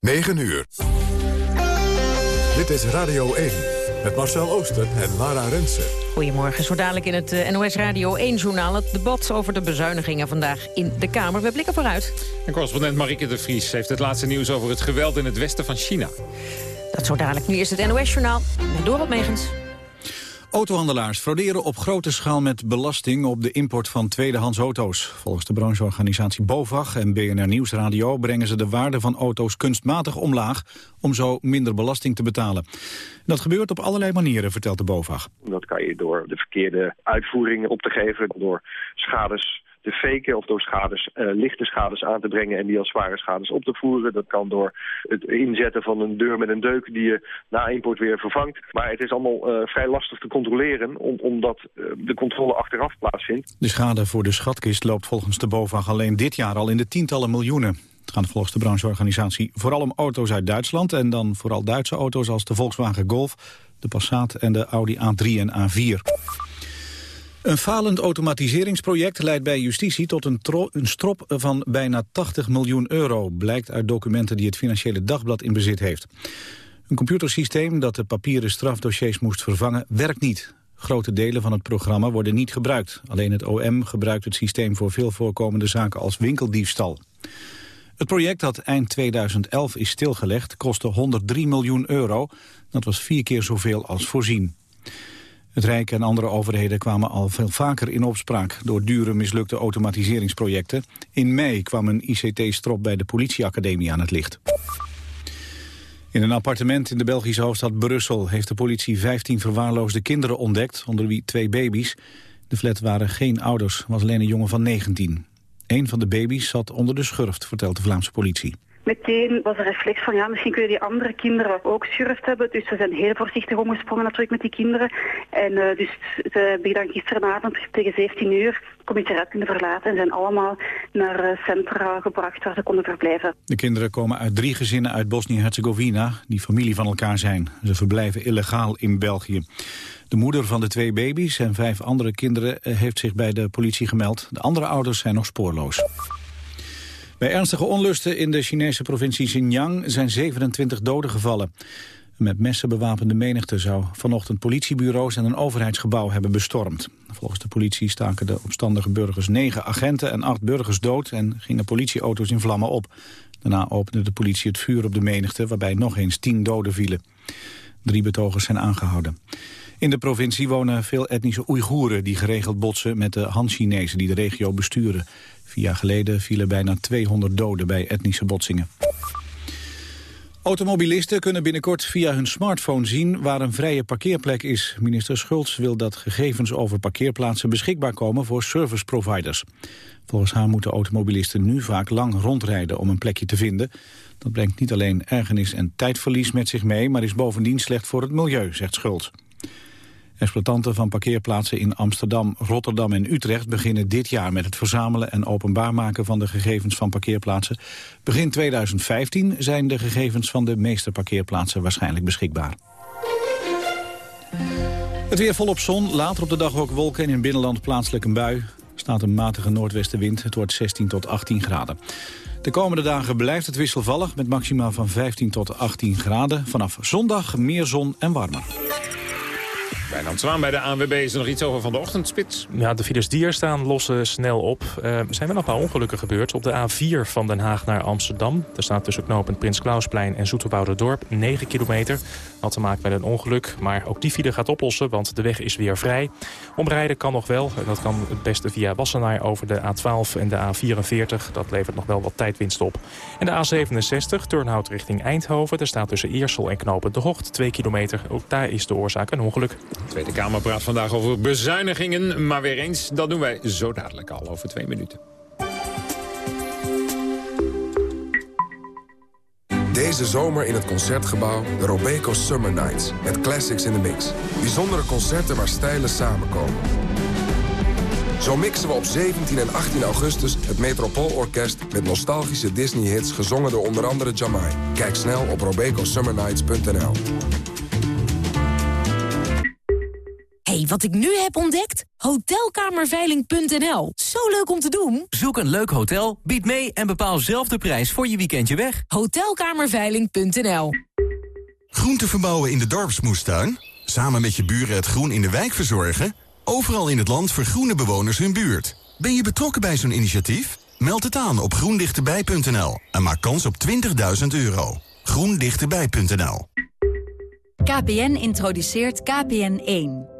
9 uur. Dit is Radio 1 met Marcel Ooster en Lara Rensen. Goedemorgen, zo dadelijk in het eh, NOS Radio 1-journaal... het debat over de bezuinigingen vandaag in de Kamer. We blikken vooruit. En correspondent Marike de Vries heeft het laatste nieuws over het geweld in het westen van China. Dat zo dadelijk. Nu is het NOS-journaal met Dorot Megens. Autohandelaars frauderen op grote schaal met belasting op de import van tweedehands auto's. Volgens de brancheorganisatie BOVAG en BNR Nieuwsradio brengen ze de waarde van auto's kunstmatig omlaag om zo minder belasting te betalen. Dat gebeurt op allerlei manieren, vertelt de BOVAG. Dat kan je door de verkeerde uitvoering op te geven, door schades te faken of door uh, lichte schades aan te brengen en die als zware schades op te voeren. Dat kan door het inzetten van een deur met een deuk die je na import weer vervangt. Maar het is allemaal uh, vrij lastig te controleren om, omdat uh, de controle achteraf plaatsvindt. De schade voor de schatkist loopt volgens de BOVAG alleen dit jaar al in de tientallen miljoenen. Het gaat volgens de brancheorganisatie vooral om auto's uit Duitsland... en dan vooral Duitse auto's als de Volkswagen Golf, de Passat en de Audi A3 en A4. Een falend automatiseringsproject leidt bij justitie tot een, strop van bijna 80 miljoen euro, blijkt uit documenten die het Financiële Dagblad in bezit heeft. Een computersysteem dat de papieren strafdossiers moest vervangen, werkt niet. Grote delen van het programma worden niet gebruikt. Alleen het OM gebruikt het systeem voor veel voorkomende zaken als winkeldiefstal. Het project dat eind 2011 is stilgelegd kostte 103 miljoen euro. Dat was vier keer zoveel als voorzien. Het Rijk en andere overheden kwamen al veel vaker in opspraak... door dure mislukte automatiseringsprojecten. In mei kwam een ICT-strop bij de politieacademie aan het licht. In een appartement in de Belgische hoofdstad Brussel... heeft de politie 15 verwaarloosde kinderen ontdekt, onder wie twee baby's. De flat waren geen ouders, was alleen een jongen van 19. Een van de baby's zat onder de schurft, vertelt de Vlaamse politie. Meteen was er reflex van, ja, misschien kun je die andere kinderen ook schurft hebben. Dus we zijn heel voorzichtig omgesprongen natuurlijk met die kinderen. En uh, dus ze hebben dan gisteravond tegen 17 uur comité kunnen verlaten en zijn allemaal naar uh, centra gebracht waar ze konden verblijven. De kinderen komen uit drie gezinnen uit Bosnië-Herzegovina die familie van elkaar zijn. Ze verblijven illegaal in België. De moeder van de twee baby's en vijf andere kinderen eh, heeft zich bij de politie gemeld. De andere ouders zijn nog spoorloos. Bij ernstige onlusten in de Chinese provincie Xinjiang zijn 27 doden gevallen. Met messen bewapende menigte zou vanochtend politiebureaus en een overheidsgebouw hebben bestormd. Volgens de politie staken de opstandige burgers negen agenten en acht burgers dood en gingen politieauto's in vlammen op. Daarna opende de politie het vuur op de menigte waarbij nog eens tien doden vielen. Drie betogers zijn aangehouden. In de provincie wonen veel etnische Oeigoeren die geregeld botsen met de Han-Chinezen die de regio besturen. Vier jaar geleden vielen bijna 200 doden bij etnische botsingen. Automobilisten kunnen binnenkort via hun smartphone zien waar een vrije parkeerplek is. Minister Schultz wil dat gegevens over parkeerplaatsen beschikbaar komen voor service providers. Volgens haar moeten automobilisten nu vaak lang rondrijden om een plekje te vinden. Dat brengt niet alleen ergernis en tijdverlies met zich mee, maar is bovendien slecht voor het milieu, zegt Schultz. Exploitanten van parkeerplaatsen in Amsterdam, Rotterdam en Utrecht beginnen dit jaar met het verzamelen en openbaar maken van de gegevens van parkeerplaatsen. Begin 2015 zijn de gegevens van de meeste parkeerplaatsen waarschijnlijk beschikbaar. Het weer volop zon, later op de dag ook wolken en in binnenland plaatselijk een bui. Staat een matige noordwestenwind, het wordt 16 tot 18 graden. De komende dagen blijft het wisselvallig met maxima van 15 tot 18 graden. Vanaf zondag meer zon en warmer. Wijnand Zwaan bij de ANWB is er nog iets over van de ochtendspits. Ja, de files die staan lossen snel op. Uh, er zijn wel een paar ongelukken gebeurd. Op de A4 van Den Haag naar Amsterdam. Er staat tussen knooppunt Prins Klausplein en Dorp 9 kilometer. Had te maken met een ongeluk. Maar ook die file gaat oplossen, want de weg is weer vrij. Omrijden kan nog wel. Dat kan het beste via Wassenaar over de A12 en de A44. Dat levert nog wel wat tijdwinst op. En de A67, Turnhout richting Eindhoven. Er staat tussen Eersel en knooppunt De Hocht 2 kilometer. Ook daar is de oorzaak een ongeluk. De Tweede Kamer praat vandaag over bezuinigingen. Maar weer eens, dat doen wij zo dadelijk al over twee minuten. Deze zomer in het Concertgebouw de Robeco Summer Nights. Met classics in the mix. Bijzondere concerten waar stijlen samenkomen. Zo mixen we op 17 en 18 augustus het Metropoolorkest... met nostalgische Disney-hits gezongen door onder andere Jamai. Kijk snel op robecosummernights.nl wat ik nu heb ontdekt? Hotelkamerveiling.nl. Zo leuk om te doen. Zoek een leuk hotel, bied mee en bepaal zelf de prijs voor je weekendje weg. Hotelkamerveiling.nl. Groente verbouwen in de dorpsmoestuin? Samen met je buren het groen in de wijk verzorgen? Overal in het land vergroenen bewoners hun buurt. Ben je betrokken bij zo'n initiatief? Meld het aan op groendichterbij.nl en maak kans op 20.000 euro. groendichterbij.nl KPN introduceert KPN1.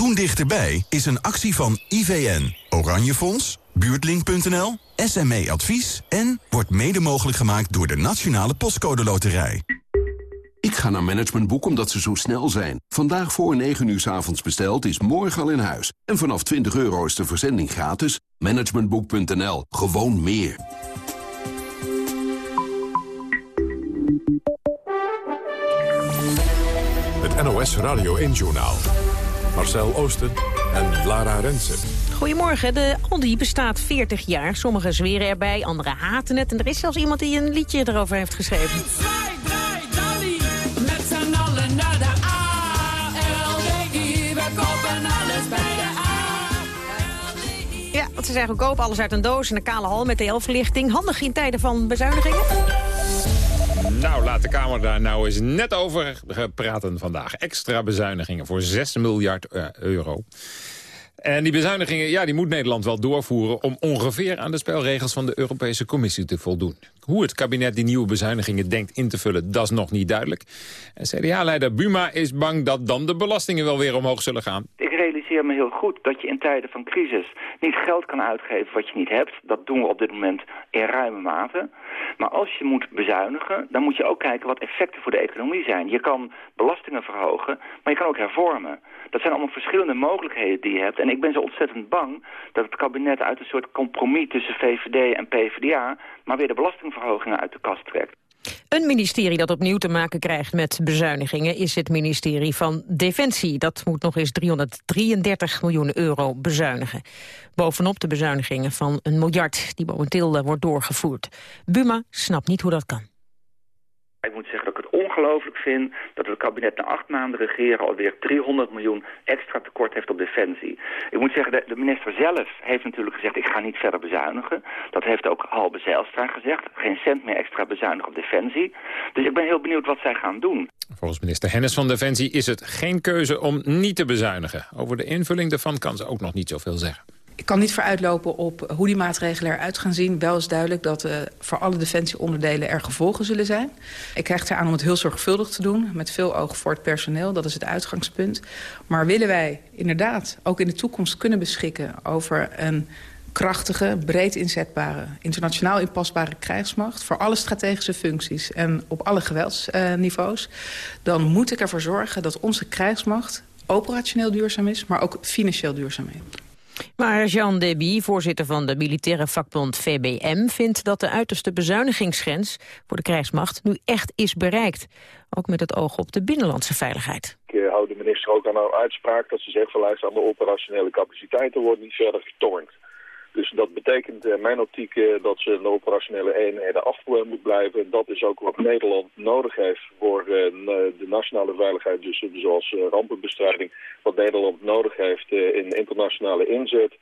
Groen Dichterbij is een actie van IVN, Oranje Fonds, Buurtlink.nl, SME Advies... en wordt mede mogelijk gemaakt door de Nationale Postcode Loterij. Ik ga naar Managementboek omdat ze zo snel zijn. Vandaag voor 9 uur s avonds besteld is morgen al in huis. En vanaf 20 euro is de verzending gratis. Managementboek.nl. Gewoon meer. Het NOS Radio 1-journaal. Marcel Oosten en Lara Rensen. Goedemorgen. De Aldi bestaat 40 jaar. Sommigen zweren erbij, anderen haten het. En er is zelfs iemand die een liedje erover heeft geschreven. Ja, want ze zijn goedkoop, alles uit een doos en een kale hal met de verlichting. Handig in tijden van bezuinigingen. Nou, laat de Kamer daar nou eens net over praten vandaag. Extra bezuinigingen voor 6 miljard eh, euro. En die bezuinigingen ja, die moet Nederland wel doorvoeren... om ongeveer aan de spelregels van de Europese Commissie te voldoen. Hoe het kabinet die nieuwe bezuinigingen denkt in te vullen... dat is nog niet duidelijk. En CDA-leider Buma is bang dat dan de belastingen wel weer omhoog zullen gaan. Ik realiseer me heel goed dat je in tijden van crisis... niet geld kan uitgeven wat je niet hebt. Dat doen we op dit moment in ruime mate. Maar als je moet bezuinigen, dan moet je ook kijken... wat effecten voor de economie zijn. Je kan belastingen verhogen, maar je kan ook hervormen. Dat zijn allemaal verschillende mogelijkheden die je hebt. En ik ben zo ontzettend bang dat het kabinet uit een soort compromis tussen VVD en PvdA... maar weer de belastingverhogingen uit de kast trekt. Een ministerie dat opnieuw te maken krijgt met bezuinigingen... is het ministerie van Defensie. Dat moet nog eens 333 miljoen euro bezuinigen. Bovenop de bezuinigingen van een miljard die momenteel eh, wordt doorgevoerd. Buma snapt niet hoe dat kan. Ik moet zeggen ongelooflijk vind dat het kabinet na acht maanden regeren alweer 300 miljoen extra tekort heeft op defensie. Ik moet zeggen, de, de minister zelf heeft natuurlijk gezegd ik ga niet verder bezuinigen. Dat heeft ook Halbe Zijlstra gezegd. Geen cent meer extra bezuinigen op defensie. Dus ik ben heel benieuwd wat zij gaan doen. Volgens minister Hennis van Defensie is het geen keuze om niet te bezuinigen. Over de invulling daarvan kan ze ook nog niet zoveel zeggen. Ik kan niet vooruitlopen op hoe die maatregelen eruit gaan zien. Wel is duidelijk dat uh, voor alle defensieonderdelen er gevolgen zullen zijn. Ik krijg eraan om het heel zorgvuldig te doen. Met veel oog voor het personeel. Dat is het uitgangspunt. Maar willen wij inderdaad ook in de toekomst kunnen beschikken... over een krachtige, breed inzetbare, internationaal inpasbare krijgsmacht... voor alle strategische functies en op alle geweldsniveaus... Dan moet ik ervoor zorgen dat onze krijgsmacht operationeel duurzaam is... maar ook financieel duurzaam is. Maar Jean Deby, voorzitter van de militaire vakbond VBM... vindt dat de uiterste bezuinigingsgrens voor de krijgsmacht nu echt is bereikt. Ook met het oog op de binnenlandse veiligheid. Ik hou de minister ook aan haar uitspraak dat ze zegt... van aan de operationele capaciteiten wordt niet verder getornd. Dus dat betekent in mijn optiek dat ze de operationele eenheden af moet blijven. Dat is ook wat Nederland nodig heeft voor de nationale veiligheid. Dus zoals rampenbestrijding. Wat Nederland nodig heeft in internationale inzet.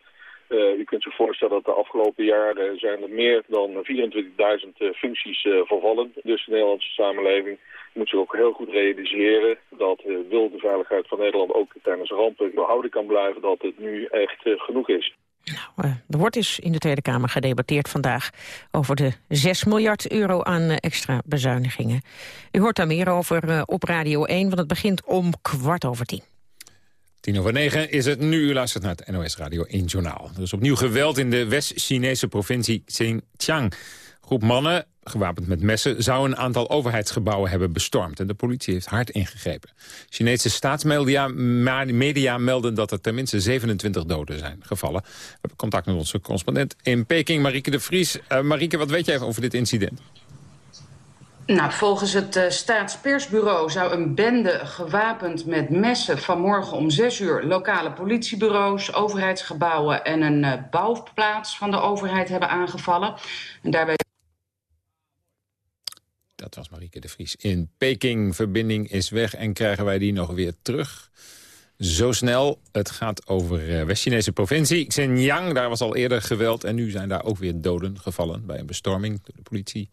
U kunt zich voorstellen dat de afgelopen jaren zijn er meer dan 24.000 functies vervallen. Dus de Nederlandse samenleving moet zich ook heel goed realiseren dat wil de veiligheid van Nederland ook tijdens rampen behouden kan blijven, dat het nu echt genoeg is. Nou, er wordt dus in de Tweede Kamer gedebatteerd vandaag over de 6 miljard euro aan extra bezuinigingen. U hoort daar meer over op Radio 1, want het begint om kwart over tien. Tien over negen is het nu. U luistert naar het NOS Radio 1 Journaal. Er is opnieuw geweld in de West-Chinese provincie Xinjiang. Groep mannen, gewapend met messen, zou een aantal overheidsgebouwen hebben bestormd. En de politie heeft hard ingegrepen. Chinese staatsmedia media melden dat er tenminste 27 doden zijn gevallen. We hebben contact met onze correspondent in Peking, Marieke de Vries. Uh, Marieke, wat weet jij over dit incident? Nou, volgens het uh, staatspersbureau zou een bende gewapend met messen vanmorgen om zes uur lokale politiebureaus, overheidsgebouwen en een uh, bouwplaats van de overheid hebben aangevallen. En daarbij dat was Marieke de Vries. In Peking, verbinding is weg en krijgen wij die nog weer terug. Zo snel. Het gaat over uh, West-Chinese provincie. Xinjiang, daar was al eerder geweld. En nu zijn daar ook weer doden gevallen bij een bestorming door de politie.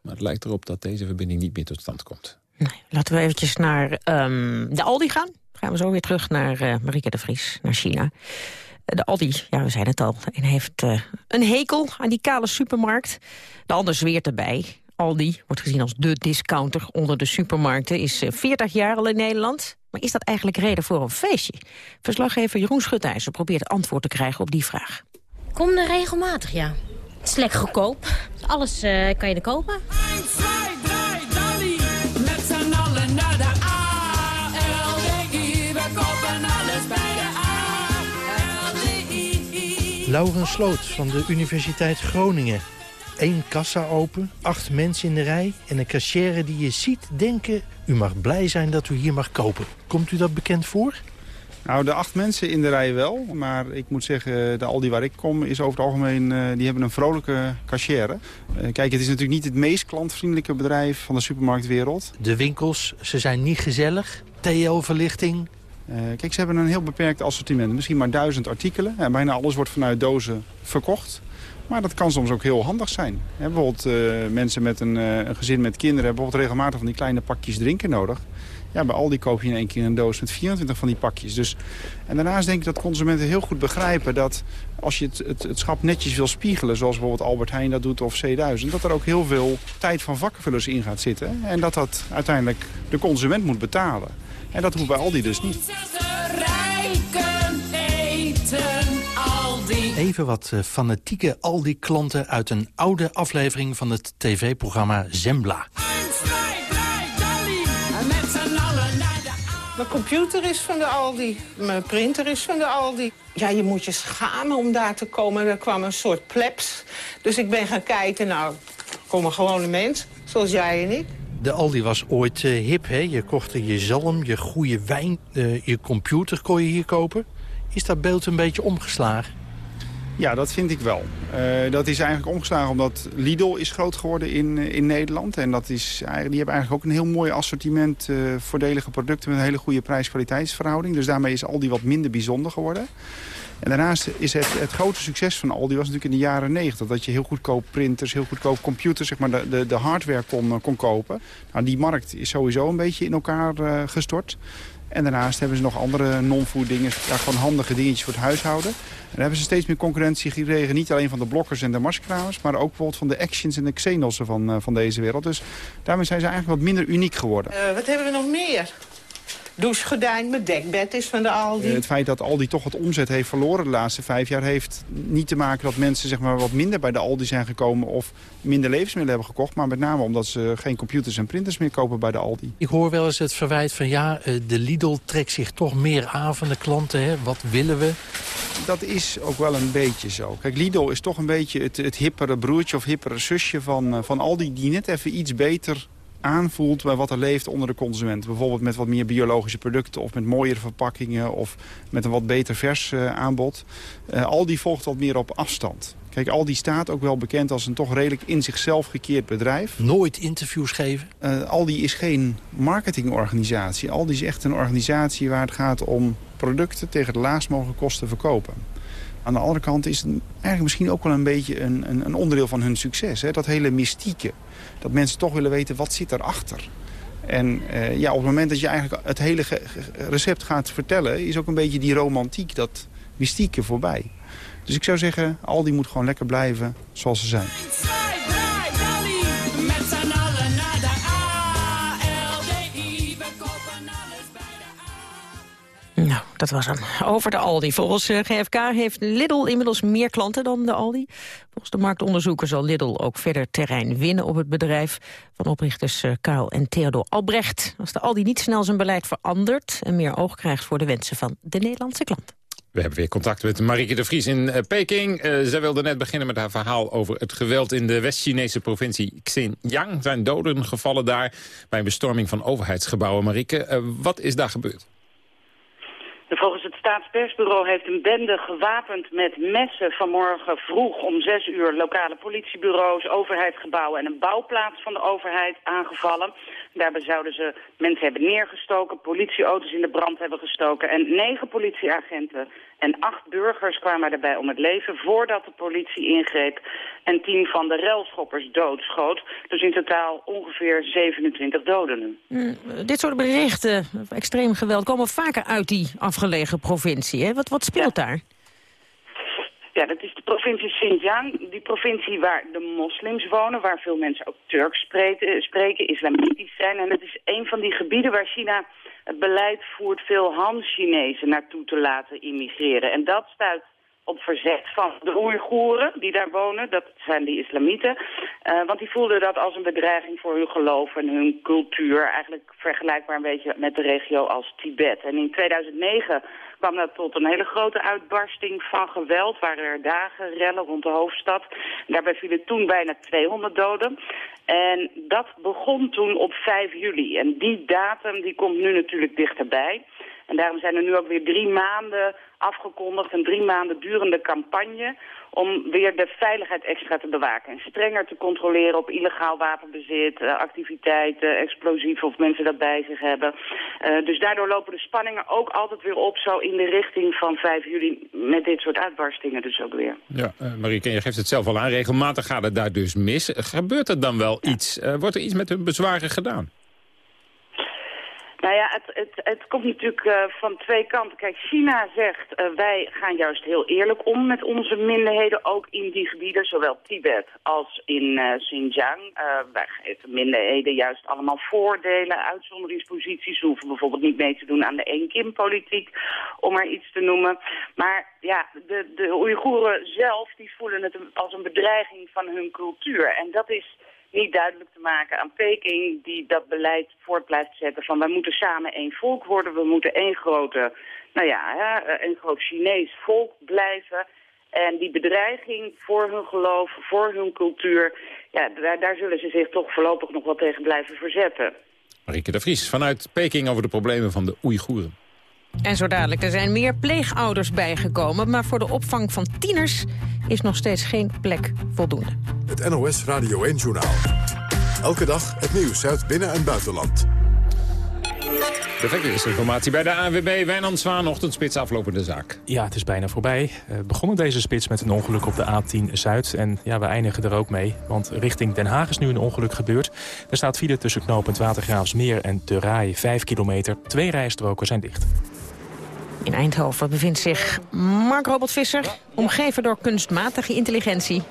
Maar het lijkt erop dat deze verbinding niet meer tot stand komt. Nee, laten we eventjes naar um, de Aldi gaan. Gaan we zo weer terug naar uh, Marieke de Vries, naar China. De Aldi, ja, we zeiden het al, en heeft uh, een hekel aan die kale supermarkt. De ander zweert erbij. Aldi wordt gezien als de discounter onder de supermarkten. Is 40 jaar al in Nederland. Maar is dat eigenlijk reden voor een feestje? Verslaggever Jeroen Schutijzer probeert antwoord te krijgen op die vraag. Kom er regelmatig, ja. Het is lekker goedkoop. Alles uh, kan je er kopen. 1, 2, 3, Met z'n allen naar de A-L-D-I. We kopen alles bij de A-L-D-I. Laurens Sloot van de Universiteit Groningen één kassa open, acht mensen in de rij... en een cashier die je ziet denken... u mag blij zijn dat u hier mag kopen. Komt u dat bekend voor? Nou, de acht mensen in de rij wel. Maar ik moet zeggen, de Aldi waar ik kom is over het algemeen... Uh, die hebben een vrolijke cashier. Uh, kijk, het is natuurlijk niet het meest klantvriendelijke bedrijf van de supermarktwereld. De winkels, ze zijn niet gezellig. TL-verlichting, uh, kijk, ze hebben een heel beperkt assortiment. Misschien maar duizend artikelen. Bijna alles wordt vanuit dozen verkocht. Maar dat kan soms ook heel handig zijn. bijvoorbeeld uh, mensen met een, uh, een, gezin met kinderen hebben bijvoorbeeld regelmatig van die kleine pakjes drinken nodig. Ja, bij Aldi koop je in één keer een doos met 24 van die pakjes. Dus, en daarnaast denk ik dat consumenten heel goed begrijpen dat als je het, het, het schap netjes wil spiegelen... zoals bijvoorbeeld Albert Heijn dat doet of C1000... dat er ook heel veel tijd van vakkenvullers in gaat zitten. En dat dat uiteindelijk de consument moet betalen. En dat hoeft bij Aldi dus niet. Even wat eh, fanatieke Aldi-klanten uit een oude aflevering van het tv-programma Zembla. Mijn computer is van de Aldi. Mijn printer is van de Aldi. Ja, je moet je schamen om daar te komen. Er kwam een soort plebs. Dus ik ben gaan kijken. Nou, kom een gewone mens, zoals jij en ik. De Aldi was ooit uh, hip, hè? Je kocht er je zalm, je goede wijn, uh, je computer kon je hier kopen. Is dat beeld een beetje omgeslagen? Ja, dat vind ik wel. Uh, dat is eigenlijk omgeslagen omdat Lidl is groot geworden in, in Nederland. En dat is, die hebben eigenlijk ook een heel mooi assortiment voordelige producten... met een hele goede prijs-kwaliteitsverhouding. Dus daarmee is Aldi wat minder bijzonder geworden. En daarnaast is het, het grote succes van Aldi was natuurlijk in de jaren 90. Dat je heel goedkoop printers, heel goedkoop computers, zeg maar de, de, de hardware kon, kon kopen. Nou, die markt is sowieso een beetje in elkaar gestort. En daarnaast hebben ze nog andere non-food dingen, ja, gewoon handige dingetjes voor het huishouden. En dan hebben ze steeds meer concurrentie gekregen, niet alleen van de blokkers en de marskramers, maar ook bijvoorbeeld van de actions en de xenossen van, uh, van deze wereld. Dus daarmee zijn ze eigenlijk wat minder uniek geworden. Uh, wat hebben we nog meer? Douchegordijn, mijn dekbed is van de Aldi. Het feit dat Aldi toch wat omzet heeft verloren de laatste vijf jaar... heeft niet te maken dat mensen zeg maar, wat minder bij de Aldi zijn gekomen... of minder levensmiddelen hebben gekocht. Maar met name omdat ze geen computers en printers meer kopen bij de Aldi. Ik hoor wel eens het verwijt van ja, eh, de Lidl trekt zich toch meer aan van de klanten. Hè? Wat willen we? Dat is ook wel een beetje zo. Kijk, Lidl is toch een beetje het, het hippere broertje of hippere zusje van, eh, van Aldi... die net even iets beter aanvoelt bij wat er leeft onder de consument. Bijvoorbeeld met wat meer biologische producten of met mooiere verpakkingen of met een wat beter vers uh, aanbod. Uh, Aldi volgt wat meer op afstand. Kijk, Aldi staat ook wel bekend als een toch redelijk in zichzelf gekeerd bedrijf. Nooit interviews geven? Uh, Aldi is geen marketingorganisatie. Aldi is echt een organisatie waar het gaat om producten tegen de laagst mogelijke kosten verkopen. Aan de andere kant is het eigenlijk misschien ook wel een beetje een, een, een onderdeel van hun succes. Hè? Dat hele mystieke. Dat mensen toch willen weten wat zit erachter. En uh, ja, op het moment dat je eigenlijk het hele recept gaat vertellen... is ook een beetje die romantiek, dat mystieke voorbij. Dus ik zou zeggen, Aldi moet gewoon lekker blijven zoals ze zijn. Nou, dat was hem. Over de Aldi. Volgens eh, GFK heeft Lidl inmiddels meer klanten dan de Aldi. Volgens de marktonderzoeker zal Lidl ook verder terrein winnen op het bedrijf van oprichters eh, Karel en Theodor Albrecht. Als de Aldi niet snel zijn beleid verandert en meer oog krijgt voor de wensen van de Nederlandse klant. We hebben weer contact met Marieke de Vries in uh, Peking. Uh, zij wilde net beginnen met haar verhaal over het geweld in de West-Chinese provincie Xinjiang. zijn doden gevallen daar bij een bestorming van overheidsgebouwen. Marieke, uh, wat is daar gebeurd? Volgens het staatspersbureau heeft een bende gewapend met messen vanmorgen vroeg om zes uur lokale politiebureaus, overheidsgebouwen en een bouwplaats van de overheid aangevallen. Daarbij zouden ze mensen hebben neergestoken, politieauto's in de brand hebben gestoken en negen politieagenten en acht burgers kwamen daarbij om het leven voordat de politie ingreep en tien van de relschoppers doodschoot. Dus in totaal ongeveer 27 doden. Mm, dit soort berichten, extreem geweld, komen vaker uit die afgelegen provincie. Hè? Wat, wat speelt ja. daar? Ja, dat is de provincie Xinjiang, die provincie waar de moslims wonen, waar veel mensen ook Turks spreken, spreken islamitisch zijn. En het is een van die gebieden waar China beleid voert veel Han-Chinezen naartoe te laten immigreren. En dat stuit op verzet van de Oeigoeren die daar wonen. Dat zijn die islamieten. Uh, want die voelden dat als een bedreiging voor hun geloof en hun cultuur. Eigenlijk vergelijkbaar een beetje met de regio als Tibet. En in 2009 kwam dat tot een hele grote uitbarsting van geweld. Waren er dagen rellen rond de hoofdstad. Daarbij vielen toen bijna 200 doden. En dat begon toen op 5 juli. En die datum die komt nu natuurlijk dichterbij. En daarom zijn er nu ook weer drie maanden afgekondigd, een drie maanden durende campagne om weer de veiligheid extra te bewaken. En strenger te controleren op illegaal wapenbezit, uh, activiteiten, explosieven of mensen dat bij zich hebben. Uh, dus daardoor lopen de spanningen ook altijd weer op zo in de richting van 5 juli met dit soort uitbarstingen dus ook weer. Ja, uh, Marieke, je geeft het zelf al aan. Regelmatig gaat het daar dus mis. Gebeurt er dan wel ja. iets? wordt er iets met hun bezwaren gedaan? Nou ja, het, het, het komt natuurlijk uh, van twee kanten. Kijk, China zegt, uh, wij gaan juist heel eerlijk om met onze minderheden, ook in die gebieden, zowel Tibet als in uh, Xinjiang. wij geven minderheden juist allemaal voordelen, uitzonderingsposities. Ze hoeven bijvoorbeeld niet mee te doen aan de één-kim-politiek, om maar iets te noemen. Maar ja, de, de Oeigoeren zelf, die voelen het als een bedreiging van hun cultuur. En dat is niet duidelijk te maken aan Peking... die dat beleid voort blijft zetten van... wij moeten samen één volk worden, we moeten één grote... nou ja, een groot Chinees volk blijven... En die bedreiging voor hun geloof, voor hun cultuur... ja, daar, daar zullen ze zich toch voorlopig nog wel tegen blijven verzetten. Marieke de Vries vanuit Peking over de problemen van de Oeigoeren. En zo dadelijk, er zijn meer pleegouders bijgekomen... maar voor de opvang van tieners is nog steeds geen plek voldoende. Het NOS Radio 1-journaal. Elke dag het nieuws uit binnen- en buitenland. De verkeersinformatie bij de ANWB. Wijnand Zwaan, ochtendspits aflopende zaak. Ja, het is bijna voorbij. We begonnen deze spits met een ongeluk op de A10 Zuid. En ja, we eindigen er ook mee. Want richting Den Haag is nu een ongeluk gebeurd. Er staat file tussen knooppunt Watergraafsmeer en De Rai. 5 kilometer. Twee rijstroken zijn dicht. In Eindhoven bevindt zich Mark Robert Visser, omgeven door kunstmatige intelligentie.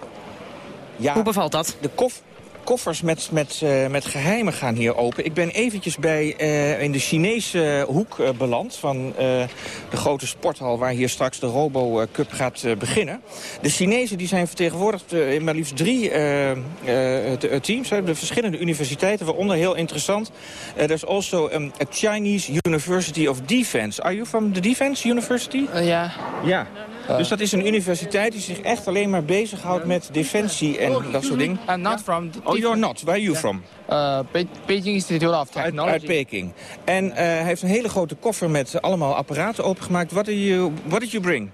Ja, Hoe bevalt dat? De kof koffers met, met, uh, met geheimen gaan hier open. Ik ben eventjes bij, uh, in de Chinese hoek uh, beland van de grote sporthal... waar hier straks de Robo Cup gaat beginnen. De Chinezen die zijn vertegenwoordigd in maar liefst drie teams. de verschillende universiteiten, waaronder heel interessant. there's also um, a Chinese University of Defense. Are you from the Defense University? Ja. Ja. Dus dat is een universiteit die zich echt alleen maar bezighoudt met defensie en dat soort dingen. I'm not from... Oh, you're not. Where are you from? Uh, Be Beijing Institute of Technology. Uit, uit Peking. En uh, hij heeft een hele grote koffer met allemaal apparaten opengemaakt. What, did you, what did you bring?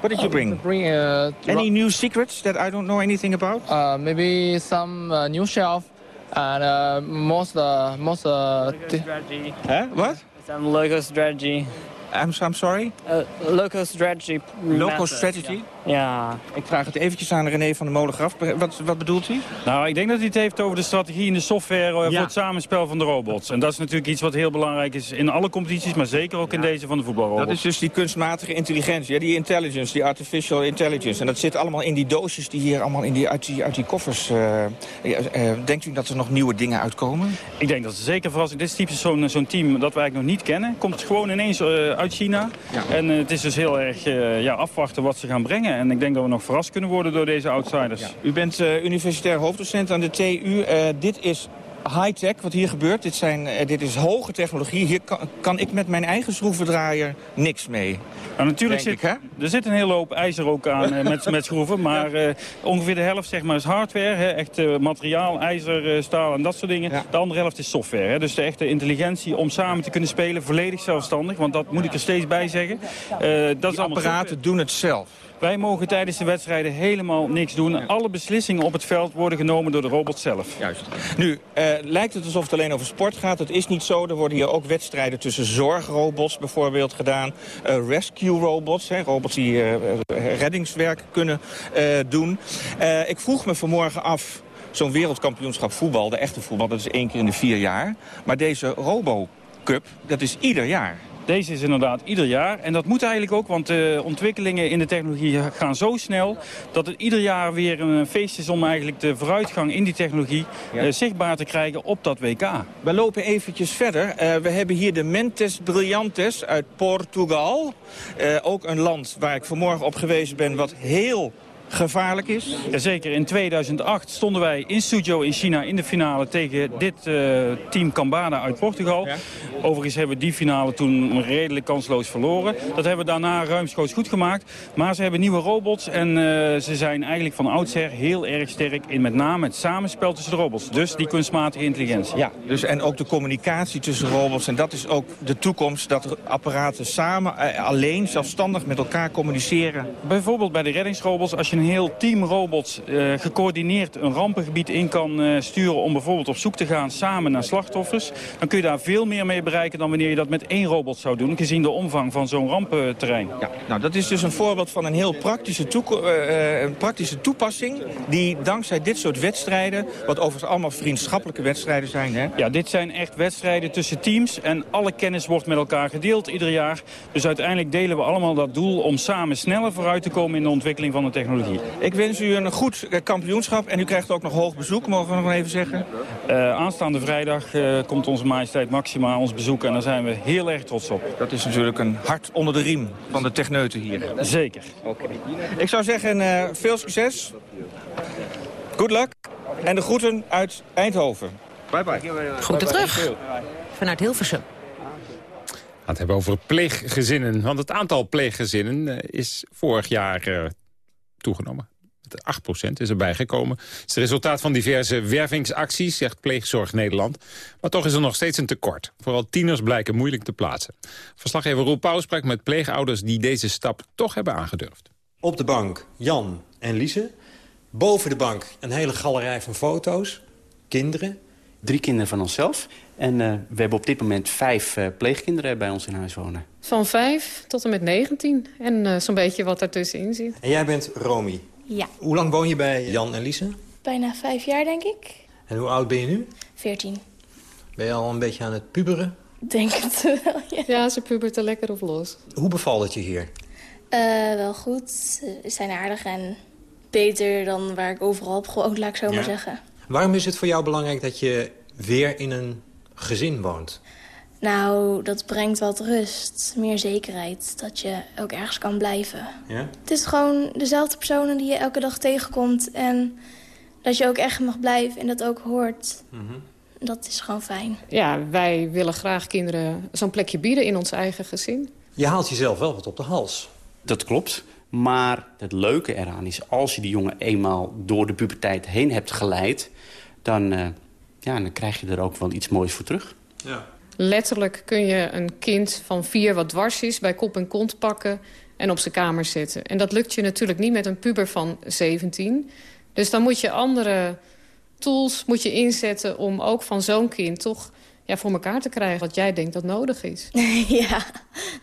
What did you bring? bring uh, Any new secrets that I don't know anything about? Uh, maybe some uh, new shelf and uh, most uh, most uh, strategy. Huh? What? Some local strategy. I'm, I'm sorry? Uh, local strategy. Local strategy? Ja. Ik vraag het eventjes aan René van der Molengraf. Wat, wat bedoelt u? Nou, ik denk dat hij het heeft over de strategie en de software ja. voor het samenspel van de robots. En dat is natuurlijk iets wat heel belangrijk is in alle competities, maar zeker ook in deze van de voetbalrobots. Dat is dus die kunstmatige intelligentie, ja, die intelligence, die artificial intelligence. En dat zit allemaal in die doosjes die hier allemaal in die, uit, die, uit die koffers... Uh, uh, denkt u dat er nog nieuwe dingen uitkomen? Ik denk dat ze zeker verrassing. Dit is typisch zo'n zo'n team dat wij eigenlijk nog niet kennen. Komt gewoon ineens uh, uit uit China. En het is dus heel erg ja, afwachten wat ze gaan brengen. En ik denk dat we nog verrast kunnen worden door deze outsiders. U bent universitair hoofddocent aan de TU. dit is high-tech wat hier gebeurt. Dit, zijn, uh, dit is hoge technologie. Hier kan, kan, ik met mijn eigen schroevendraaier niks mee. Nou, natuurlijk zit, er zit een hele hoop ijzer ook aan uh, met, met schroeven. Maar uh, ongeveer de helft zeg maar, is hardware. Hè, echt materiaal, ijzer, staal en dat soort dingen. De andere helft is software. Hè, dus de echte intelligentie om samen te kunnen spelen. Volledig zelfstandig. Want dat moet ik er steeds bij zeggen. dat Die apparaten doen het zelf. Wij mogen tijdens de wedstrijden helemaal niks doen. Alle beslissingen op het veld worden genomen door de robot zelf. Juist. Nu, uh, lijkt het alsof het alleen over sport gaat. Het is niet zo. Er worden hier ook wedstrijden tussen zorgrobots bijvoorbeeld gedaan. Uh, rescue robots, hè, robots die uh, reddingswerk kunnen doen. ik vroeg me vanmorgen af zo'n wereldkampioenschap voetbal, de echte voetbal, dat is één keer in de vier jaar. Maar deze Robo Cup, dat is ieder jaar. Deze is inderdaad ieder jaar. En dat moet eigenlijk ook, want de ontwikkelingen in de technologie gaan zo snel... dat het ieder jaar weer een feest is om eigenlijk de vooruitgang in die technologie eh, zichtbaar te krijgen op dat WK. We lopen eventjes verder. Uh, we hebben hier de Mentes Brillantes uit Portugal. Uh, ook een land waar ik vanmorgen op gewezen ben wat heel gevaarlijk is? Jazeker, in 2008 stonden wij in Suzhou in China in de finale tegen dit uh, team Cambada uit Portugal. Overigens hebben we die finale toen redelijk kansloos verloren. Dat hebben we daarna ruimschoots goed gemaakt. Maar ze hebben nieuwe robots en uh, ze zijn eigenlijk van oudsher heel erg sterk in met name het samenspel tussen de robots. Dus die kunstmatige intelligentie. Ja, dus en ook de communicatie tussen robots. En dat is ook de toekomst, dat apparaten samen, uh, alleen, zelfstandig met elkaar communiceren. Bijvoorbeeld bij de reddingsrobots, als je een heel team robots uh, gecoördineerd een rampengebied in kan uh, sturen... om bijvoorbeeld op zoek te gaan samen naar slachtoffers... dan kun je daar veel meer mee bereiken dan wanneer je dat met één robot zou doen... gezien de omvang van zo'n rampenterrein. Ja, nou, dat is dus een voorbeeld van een heel praktische, uh, een praktische toepassing... die dankzij dit soort wedstrijden, wat overigens allemaal vriendschappelijke wedstrijden zijn... Hè? Ja, dit zijn echt wedstrijden tussen teams en alle kennis wordt met elkaar gedeeld ieder jaar. Dus uiteindelijk delen we allemaal dat doel om samen sneller vooruit te komen in de ontwikkeling van de technologie. Ik wens u een goed eh, kampioenschap en u krijgt ook nog hoog bezoek, mogen we nog even zeggen? Uh, aanstaande vrijdag uh, komt onze majesteit Maxima ons bezoeken en daar zijn we heel erg trots op. Dat is natuurlijk een hart onder de riem van de techneuten hier. Zeker. Oké. Ik zou zeggen, uh, veel succes. Good luck. En de groeten uit Eindhoven. Bye bye. Groeten terug. Vanuit Hilversum. We gaan het hebben over pleeggezinnen. Want het aantal pleeggezinnen is vorig jaar toegenomen. 8% is erbij gekomen. Het is het resultaat van diverse wervingsacties, zegt Pleegzorg Nederland. Maar toch is er nog steeds een tekort. Vooral tieners blijken moeilijk te plaatsen. Verslaggever Roel Pauw sprak met pleegouders die deze stap toch hebben aangedurfd. Op de bank Jan en Lise. Boven de bank een hele galerij van foto's. Kinderen. Drie kinderen van onszelf. En uh, we hebben op dit moment vijf uh, pleegkinderen bij ons in huis wonen. Van vijf tot en met 19. En uh, zo'n beetje wat daartussenin zit. En jij bent Romy. Ja. Hoe lang woon je bij Jan en Lise? Bijna vijf jaar, denk ik. En hoe oud ben je nu? Veertien. Ben je al een beetje aan het puberen? Denk het wel, ja. Ja, ze pubert er lekker op los. Hoe bevalt het je hier? wel goed. Ze zijn aardig en beter dan waar ik overal heb gewoond, laat ik zo ja. maar zeggen. Waarom is het voor jou belangrijk dat je weer in een gezin woont? Nou, dat brengt wat rust, meer zekerheid. Dat je ook ergens kan blijven. Ja? Het is gewoon dezelfde personen die je elke dag tegenkomt. En dat je ook echt mag blijven en dat ook hoort. Mm -hmm. Dat is gewoon fijn. Ja, wij willen graag kinderen zo'n plekje bieden in ons eigen gezin. Je haalt jezelf wel wat op de hals. Dat klopt. Maar het leuke eraan is, als je die jongen eenmaal door de puberteit heen hebt geleid... dan, uh, ja, dan krijg je er ook wel iets moois voor terug. Ja. Letterlijk kun je een kind van vier wat dwars is... bij kop en kont pakken en op zijn kamer zetten. En dat lukt je natuurlijk niet met een puber van 17. Dus dan moet je andere tools moet je inzetten... om ook van zo'n kind toch ja, voor elkaar te krijgen... wat jij denkt dat nodig is. ja,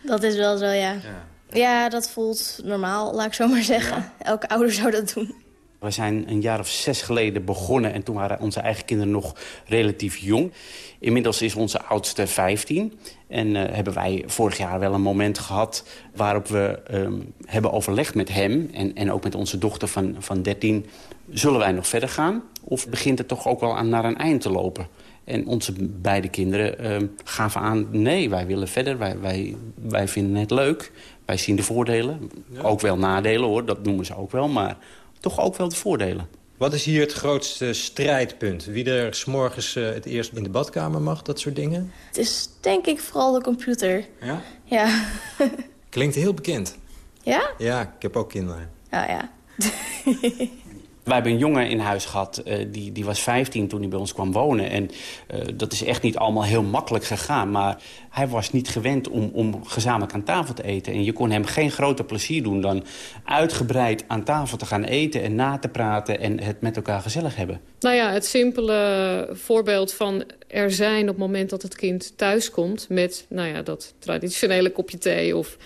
dat is wel zo, ja. ja. Ja, dat voelt normaal, laat ik zo maar zeggen. Ja. Elke ouder zou dat doen. We zijn een jaar of zes geleden begonnen en toen waren onze eigen kinderen nog relatief jong. Inmiddels is onze oudste 15 en uh, hebben wij vorig jaar wel een moment gehad... waarop we um, hebben overlegd met hem en, en ook met onze dochter van, van 13... zullen wij nog verder gaan of begint het toch ook wel aan naar een eind te lopen? En onze beide kinderen uh, gaven aan, nee, wij willen verder. Wij, wij, wij vinden het leuk. Wij zien de voordelen. Ook wel nadelen, hoor. Dat noemen ze ook wel. Maar toch ook wel de voordelen. Wat is hier het grootste strijdpunt? Wie er s'morgens uh, het eerst in de badkamer mag, dat soort dingen? Het is denk ik vooral de computer. Ja? Ja. Klinkt heel bekend. Ja? Ja, ik heb ook kinderen. Oh ja. Wij hebben een jongen in huis gehad, uh, die, die was 15 toen hij bij ons kwam wonen. En uh, dat is echt niet allemaal heel makkelijk gegaan. Maar hij was niet gewend om, om gezamenlijk aan tafel te eten. En je kon hem geen groter plezier doen dan uitgebreid aan tafel te gaan eten... en na te praten en het met elkaar gezellig hebben. Nou ja, het simpele voorbeeld van er zijn op het moment dat het kind thuiskomt... met nou ja, dat traditionele kopje thee of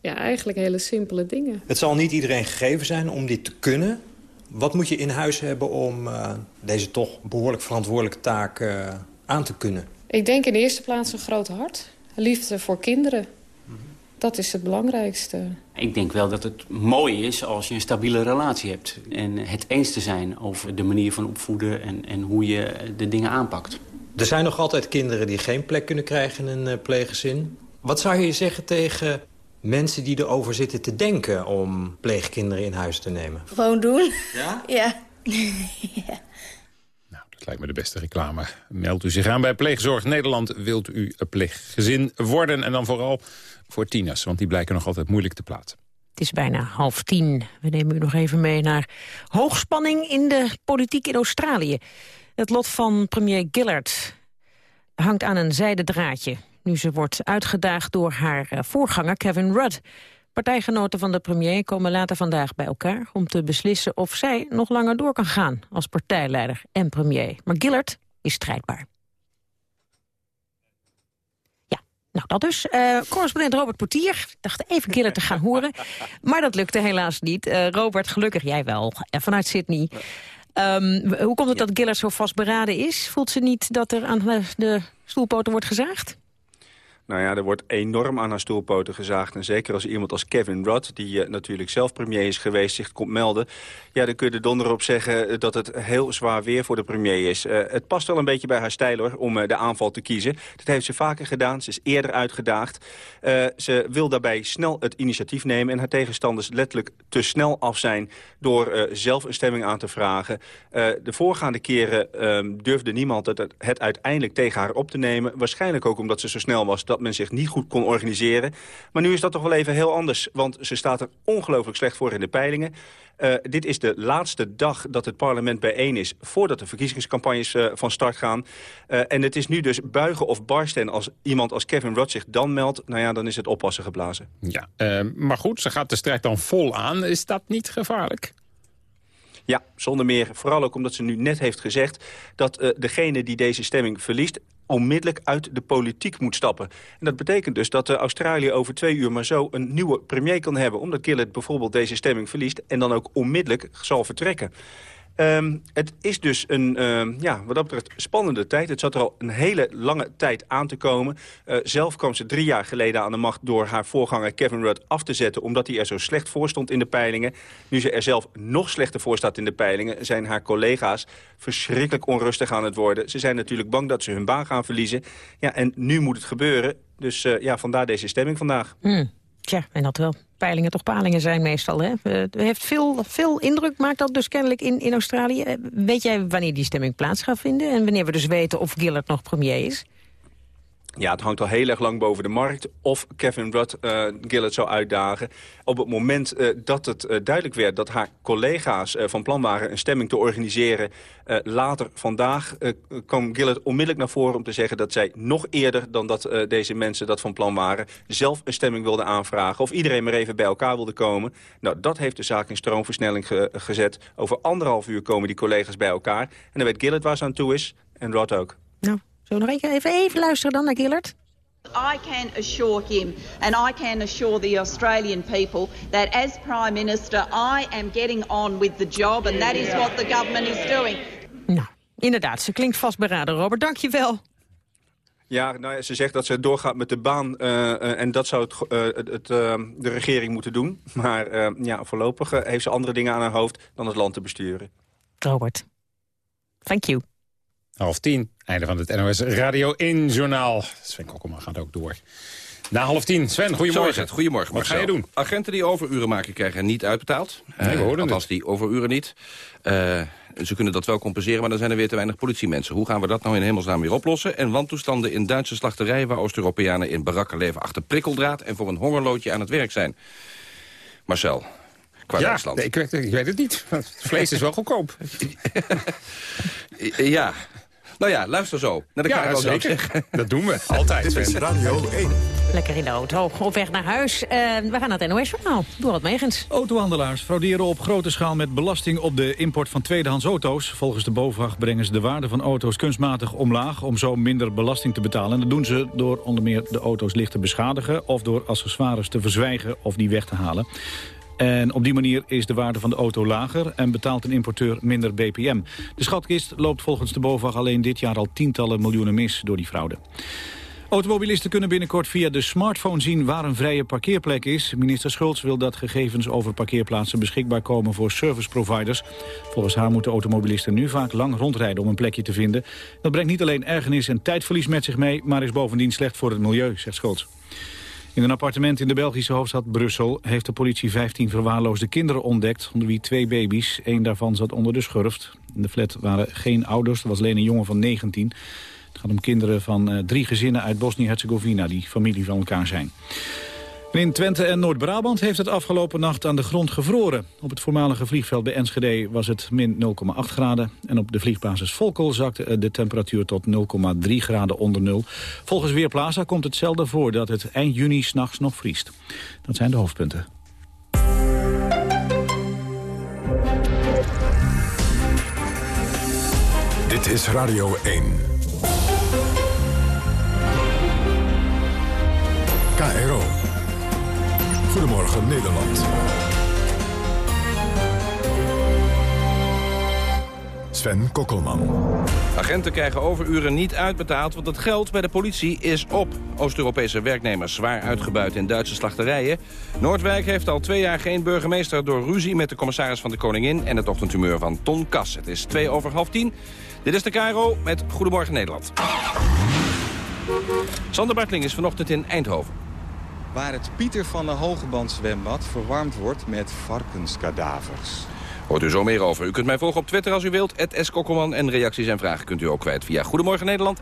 ja, eigenlijk hele simpele dingen. Het zal niet iedereen gegeven zijn om dit te kunnen. Wat moet je in huis hebben om uh, deze toch behoorlijk verantwoordelijke taak uh, aan te kunnen? Ik denk in de eerste plaats een groot hart. Liefde voor kinderen. Dat is het belangrijkste. Ik denk wel dat het mooi is als je een stabiele relatie hebt. En het eens te zijn over de manier van opvoeden en, en hoe je de dingen aanpakt. Er zijn nog altijd kinderen die geen plek kunnen krijgen in een uh, pleeggezin. Wat zou je zeggen tegen mensen die erover zitten te denken om pleegkinderen in huis te nemen? Gewoon doen. Ja? Ja. ja. Nou, dat lijkt me de beste reclame. Meld u zich aan bij Pleegzorg Nederland. Wilt u een pleeggezin worden en dan vooral voor tieners, want die blijken nog altijd moeilijk te plaatsen. Het is bijna half tien. We nemen u nog even mee naar hoogspanning in de politiek in Australië. Het lot van premier Gillard hangt aan een zijden draadje nu ze wordt uitgedaagd door haar eh, voorganger Kevin Rudd. Partijgenoten van de premier komen later vandaag bij elkaar... om te beslissen of zij nog langer door kan gaan als partijleider en premier. Maar Gillard is strijdbaar. Ja, nou dat dus. Uh, correspondent Robert Portier dacht even Gillard te gaan horen. Maar dat lukte helaas niet. Uh, Robert, gelukkig jij wel. En vanuit Sydney. Um, hoe komt het dat Gillard zo vastberaden is? Voelt ze niet dat er aan de stoelpoten wordt gezaagd? Nou ja, er wordt enorm aan haar stoelpoten gezaagd. En zeker als iemand als Kevin Rudd, die uh, natuurlijk zelf premier is geweest, zich komt melden. Ja, dan kun je er donder op zeggen dat het heel zwaar weer voor de premier is. Uh, het past wel een beetje bij haar stijl hoor, om de aanval te kiezen. Dat heeft ze vaker gedaan. Ze is eerder uitgedaagd. ze wil daarbij snel het initiatief nemen en haar tegenstanders letterlijk te snel af zijn door zelf een stemming aan te vragen. de voorgaande keren ehm, durfde niemand het, het uiteindelijk tegen haar op te nemen. Waarschijnlijk ook omdat ze zo snel was dat men zich niet goed kon organiseren. Maar nu is dat toch wel even heel anders. Want ze staat er ongelooflijk slecht voor in de peilingen. Uh, dit is de laatste dag dat het parlement bijeen is... voordat de verkiezingscampagnes uh, van start gaan. Uh, en het is nu dus buigen of barsten. En als iemand als Kevin Rudd zich dan meldt... nou ja, dan is het oppassen geblazen. Ja, maar goed, ze gaat de strijd dan vol aan. Is dat niet gevaarlijk? Ja, zonder meer. Vooral ook omdat ze nu net heeft gezegd... dat uh, degene die deze stemming verliest onmiddellijk uit de politiek moet stappen. En dat betekent dus dat uh, Australië over twee uur maar zo een nieuwe premier kan hebben... omdat Gillard bijvoorbeeld deze stemming verliest... en dan ook onmiddellijk zal vertrekken. Um, het is dus een, um, ja, wat dat betreft, spannende tijd. Het zat er al een hele lange tijd aan te komen. Uh, zelf kwam ze drie jaar geleden aan de macht door haar voorganger Kevin Rudd af te zetten... omdat hij er zo slecht voor stond in de peilingen. Nu ze er zelf nog slechter voor staat in de peilingen... zijn haar collega's verschrikkelijk onrustig aan het worden. Ze zijn natuurlijk bang dat ze hun baan gaan verliezen. Ja, en nu moet het gebeuren. Dus uh, ja, vandaar deze stemming vandaag. Mm. Tja, en dat wel. Peilingen toch palingen zijn meestal. Hè? Het heeft veel, veel indruk, maakt dat dus kennelijk in, in Australië. Weet jij wanneer die stemming plaats gaat vinden? En wanneer we dus weten of Gillard nog premier is? Ja, het hangt al heel erg lang boven de markt of Kevin Rudd uh, Gillard zou uitdagen. Op het moment uh, dat het uh, duidelijk werd dat haar collega's van plan waren een stemming te organiseren... later vandaag kwam Gillard onmiddellijk naar voren om te zeggen dat zij nog eerder dan dat deze mensen dat van plan waren... zelf een stemming wilde aanvragen of iedereen maar even bij elkaar wilde komen. Nou, dat heeft de zaak in stroomversnelling ge gezet. Over anderhalf uur komen die collega's bij elkaar. En dan weet Gillard waar ze aan toe is en Rudd ook. Nou, We nog even, even luisteren dan naar Gillard? I can assure him and I can assure the Australian people that as Prime Minister I am getting on with the job and that is what the government is doing. Nou, inderdaad, ze klinkt vastberaden, Robert. Dank je wel. Ja, nou ja, ze zegt dat ze doorgaat met de baan uh, uh, en dat zou het, uh, het, het de regering moeten doen. Maar ja, voorlopig heeft ze andere dingen aan haar hoofd dan het land te besturen. Robert, thank you. Half tien, einde van het NOS Radio 1-journaal. Sven Kokkelman gaat ook door. Na half tien. Sven, goedemorgen. Goedemorgen, Wat ga je doen? Agenten die overuren maken krijgen niet uitbetaald. Nee, we hoorden uh, Althans, die overuren niet. Uh, ze kunnen dat wel compenseren, maar dan zijn er weer te weinig politiemensen. Hoe gaan we dat nou in hemelsnaam weer oplossen? En wantoestanden in Duitse slachterijen... waar Oost-Europeanen in barakken leven achter prikkeldraad... en voor een hongerloodje aan het werk zijn. Marcel, qua ja, Duitsland. nee, ik, weet, ik weet het niet. Het vlees is wel goedkoop. ja. Nou ja, luister zo. Naar de Ja, zeker. zeggen. Dat doen we. Altijd. Dit is Radio 1. Lekker in de auto, op weg naar huis. Eh, we gaan naar het NOS-journaal. Doe wat meegens. Autohandelaars frauderen op grote schaal met belasting op de import van tweedehands auto's. Volgens de BOVAG brengen ze de waarde van auto's kunstmatig omlaag... om zo minder belasting te betalen. En dat doen ze door onder meer de auto's licht te beschadigen... of door accessoires te verzwijgen of die weg te halen. En op die manier is de waarde van de auto lager en betaalt een importeur minder BPM. De schatkist loopt volgens de BOVAG alleen dit jaar al tientallen miljoenen mis door die fraude. Automobilisten kunnen binnenkort via de smartphone zien waar een vrije parkeerplek is. Minister Schultz wil dat gegevens over parkeerplaatsen beschikbaar komen voor serviceproviders. Volgens haar moeten automobilisten nu vaak lang rondrijden om een plekje te vinden. Dat brengt niet alleen ergernis en tijdverlies met zich mee, maar is bovendien slecht voor het milieu, zegt Schultz. In een appartement in de Belgische hoofdstad Brussel heeft de politie 15 verwaarloosde kinderen ontdekt, onder wie twee baby's. Eén daarvan zat onder de schurft. In de flat waren geen ouders, er was alleen een jongen van 19. Het gaat om kinderen van uh, drie gezinnen uit Bosnië-Herzegovina die familie van elkaar zijn. In Twente en Noord-Brabant heeft het afgelopen nacht aan de grond gevroren. Op het voormalige vliegveld bij Enschede was het min 0,8 graden. En op de vliegbasis Volkel zakte de temperatuur tot 0,3 graden onder nul. Volgens Weerplaza komt het zelden voor dat het eind juni s'nachts nog vriest. Dat zijn de hoofdpunten. Dit is Radio 1. KRO. Goedemorgen Nederland. Sven Kokkelman. Agenten krijgen overuren niet uitbetaald, want het geld bij de politie is op. Oost-Europese werknemers zwaar uitgebuit in Duitse slachterijen. Noordwijk heeft al twee jaar geen burgemeester door ruzie met de commissaris van de Koningin... en het ochtendtumeur van Ton Kas. Het is twee over half tien. Dit is de Cairo met Goedemorgen Nederland. Sander Bartling is vanochtend in Eindhoven. Waar het Pieter van de Hogeband zwembad verwarmd wordt met varkenskadavers. Hoort u zo meer over. U kunt mij volgen op Twitter als u wilt, S. Kokkelman. En reacties en vragen kunt u ook kwijt via Goedemorgen Nederland,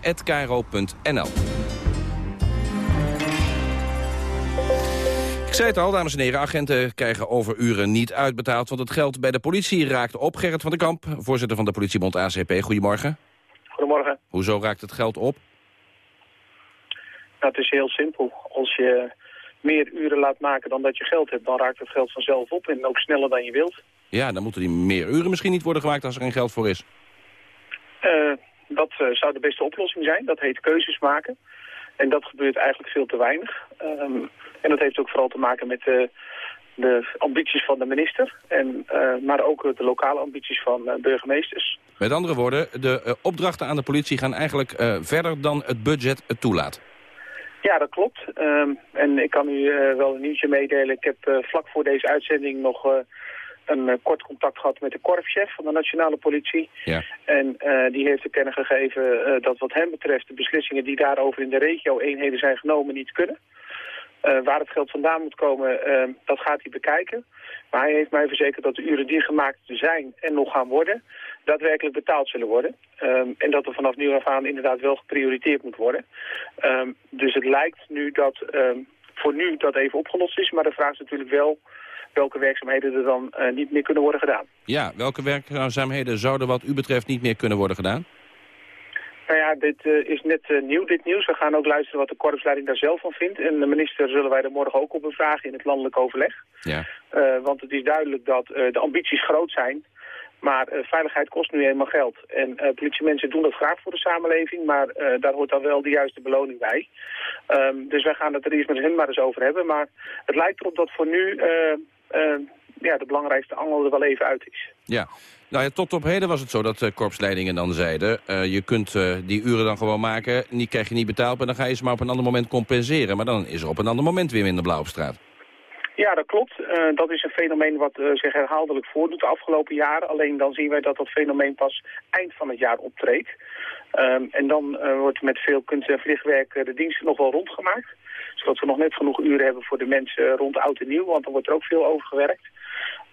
Ik zei het al, dames en heren, agenten krijgen overuren niet uitbetaald... want het geld bij de politie raakt op. Gerrit van der Kamp, voorzitter van de politiebond ACP, goedemorgen. Goedemorgen. Hoezo raakt het geld op? Nou, het is heel simpel. Als je meer uren laat maken dan dat je geld hebt... dan raakt het geld vanzelf op en ook sneller dan je wilt. Ja, dan moeten die meer uren misschien niet worden gemaakt als er geen geld voor is. Uh, dat uh, zou de beste oplossing zijn. Dat heet keuzes maken. En dat gebeurt eigenlijk veel te weinig. Um, en dat heeft ook vooral te maken met uh, de ambities van de minister. En, maar ook de lokale ambities van burgemeesters. Met andere woorden, de opdrachten aan de politie gaan eigenlijk verder dan het budget het toelaat. Ja, dat klopt. Um, en ik kan u uh, wel een nieuwtje meedelen. Ik heb uh, vlak voor deze uitzending nog uh, een kort contact gehad met de korpschef van de nationale politie. Ja. En die heeft te kennen gegeven dat wat hem betreft de beslissingen die daarover in de regio-eenheden zijn genomen niet kunnen. waar het geld vandaan moet komen, dat gaat hij bekijken. Maar hij heeft mij verzekerd dat de uren die gemaakt zijn en nog gaan worden, daadwerkelijk betaald zullen worden. Um, en dat er vanaf nu af aan inderdaad wel geprioriteerd moet worden. Um, dus het lijkt nu dat um, voor nu dat even opgelost is. Maar de vraag is natuurlijk wel welke werkzaamheden er dan uh, niet meer kunnen worden gedaan. Ja, welke werkzaamheden zouden wat u betreft niet meer kunnen worden gedaan? Nou ja, dit uh, is net uh, nieuw, dit nieuws. We gaan ook luisteren wat de korpsleiding daar zelf van vindt. En de minister zullen wij er morgen ook op bevragen in het landelijk overleg. Ja. Want het is duidelijk dat de ambities groot zijn. Maar uh, veiligheid kost nu eenmaal geld. En uh, politiemensen doen dat graag voor de samenleving, maar uh, daar hoort dan wel de juiste beloning bij. Um, dus wij gaan het er eerst met hen maar eens over hebben. Maar het lijkt erop dat voor nu ja, de belangrijkste angel er wel even uit is. Ja. Nou ja, tot op heden was het zo dat korpsleidingen dan zeiden... Je kunt die uren dan gewoon maken, die krijg je niet betaald... maar dan ga je ze maar op een ander moment compenseren. Maar dan is er op een ander moment weer minder blauw op straat. Ja, dat klopt. Uh, dat is een fenomeen wat uh, zich herhaaldelijk voordoet de afgelopen jaren. Alleen dan zien wij dat dat fenomeen pas eind van het jaar optreedt. Ehm, en dan uh, wordt met veel kunst- en vliegwerk de diensten nog wel rondgemaakt. Zodat we nog net genoeg uren hebben voor de mensen rond oud en nieuw, want dan wordt er ook veel over gewerkt.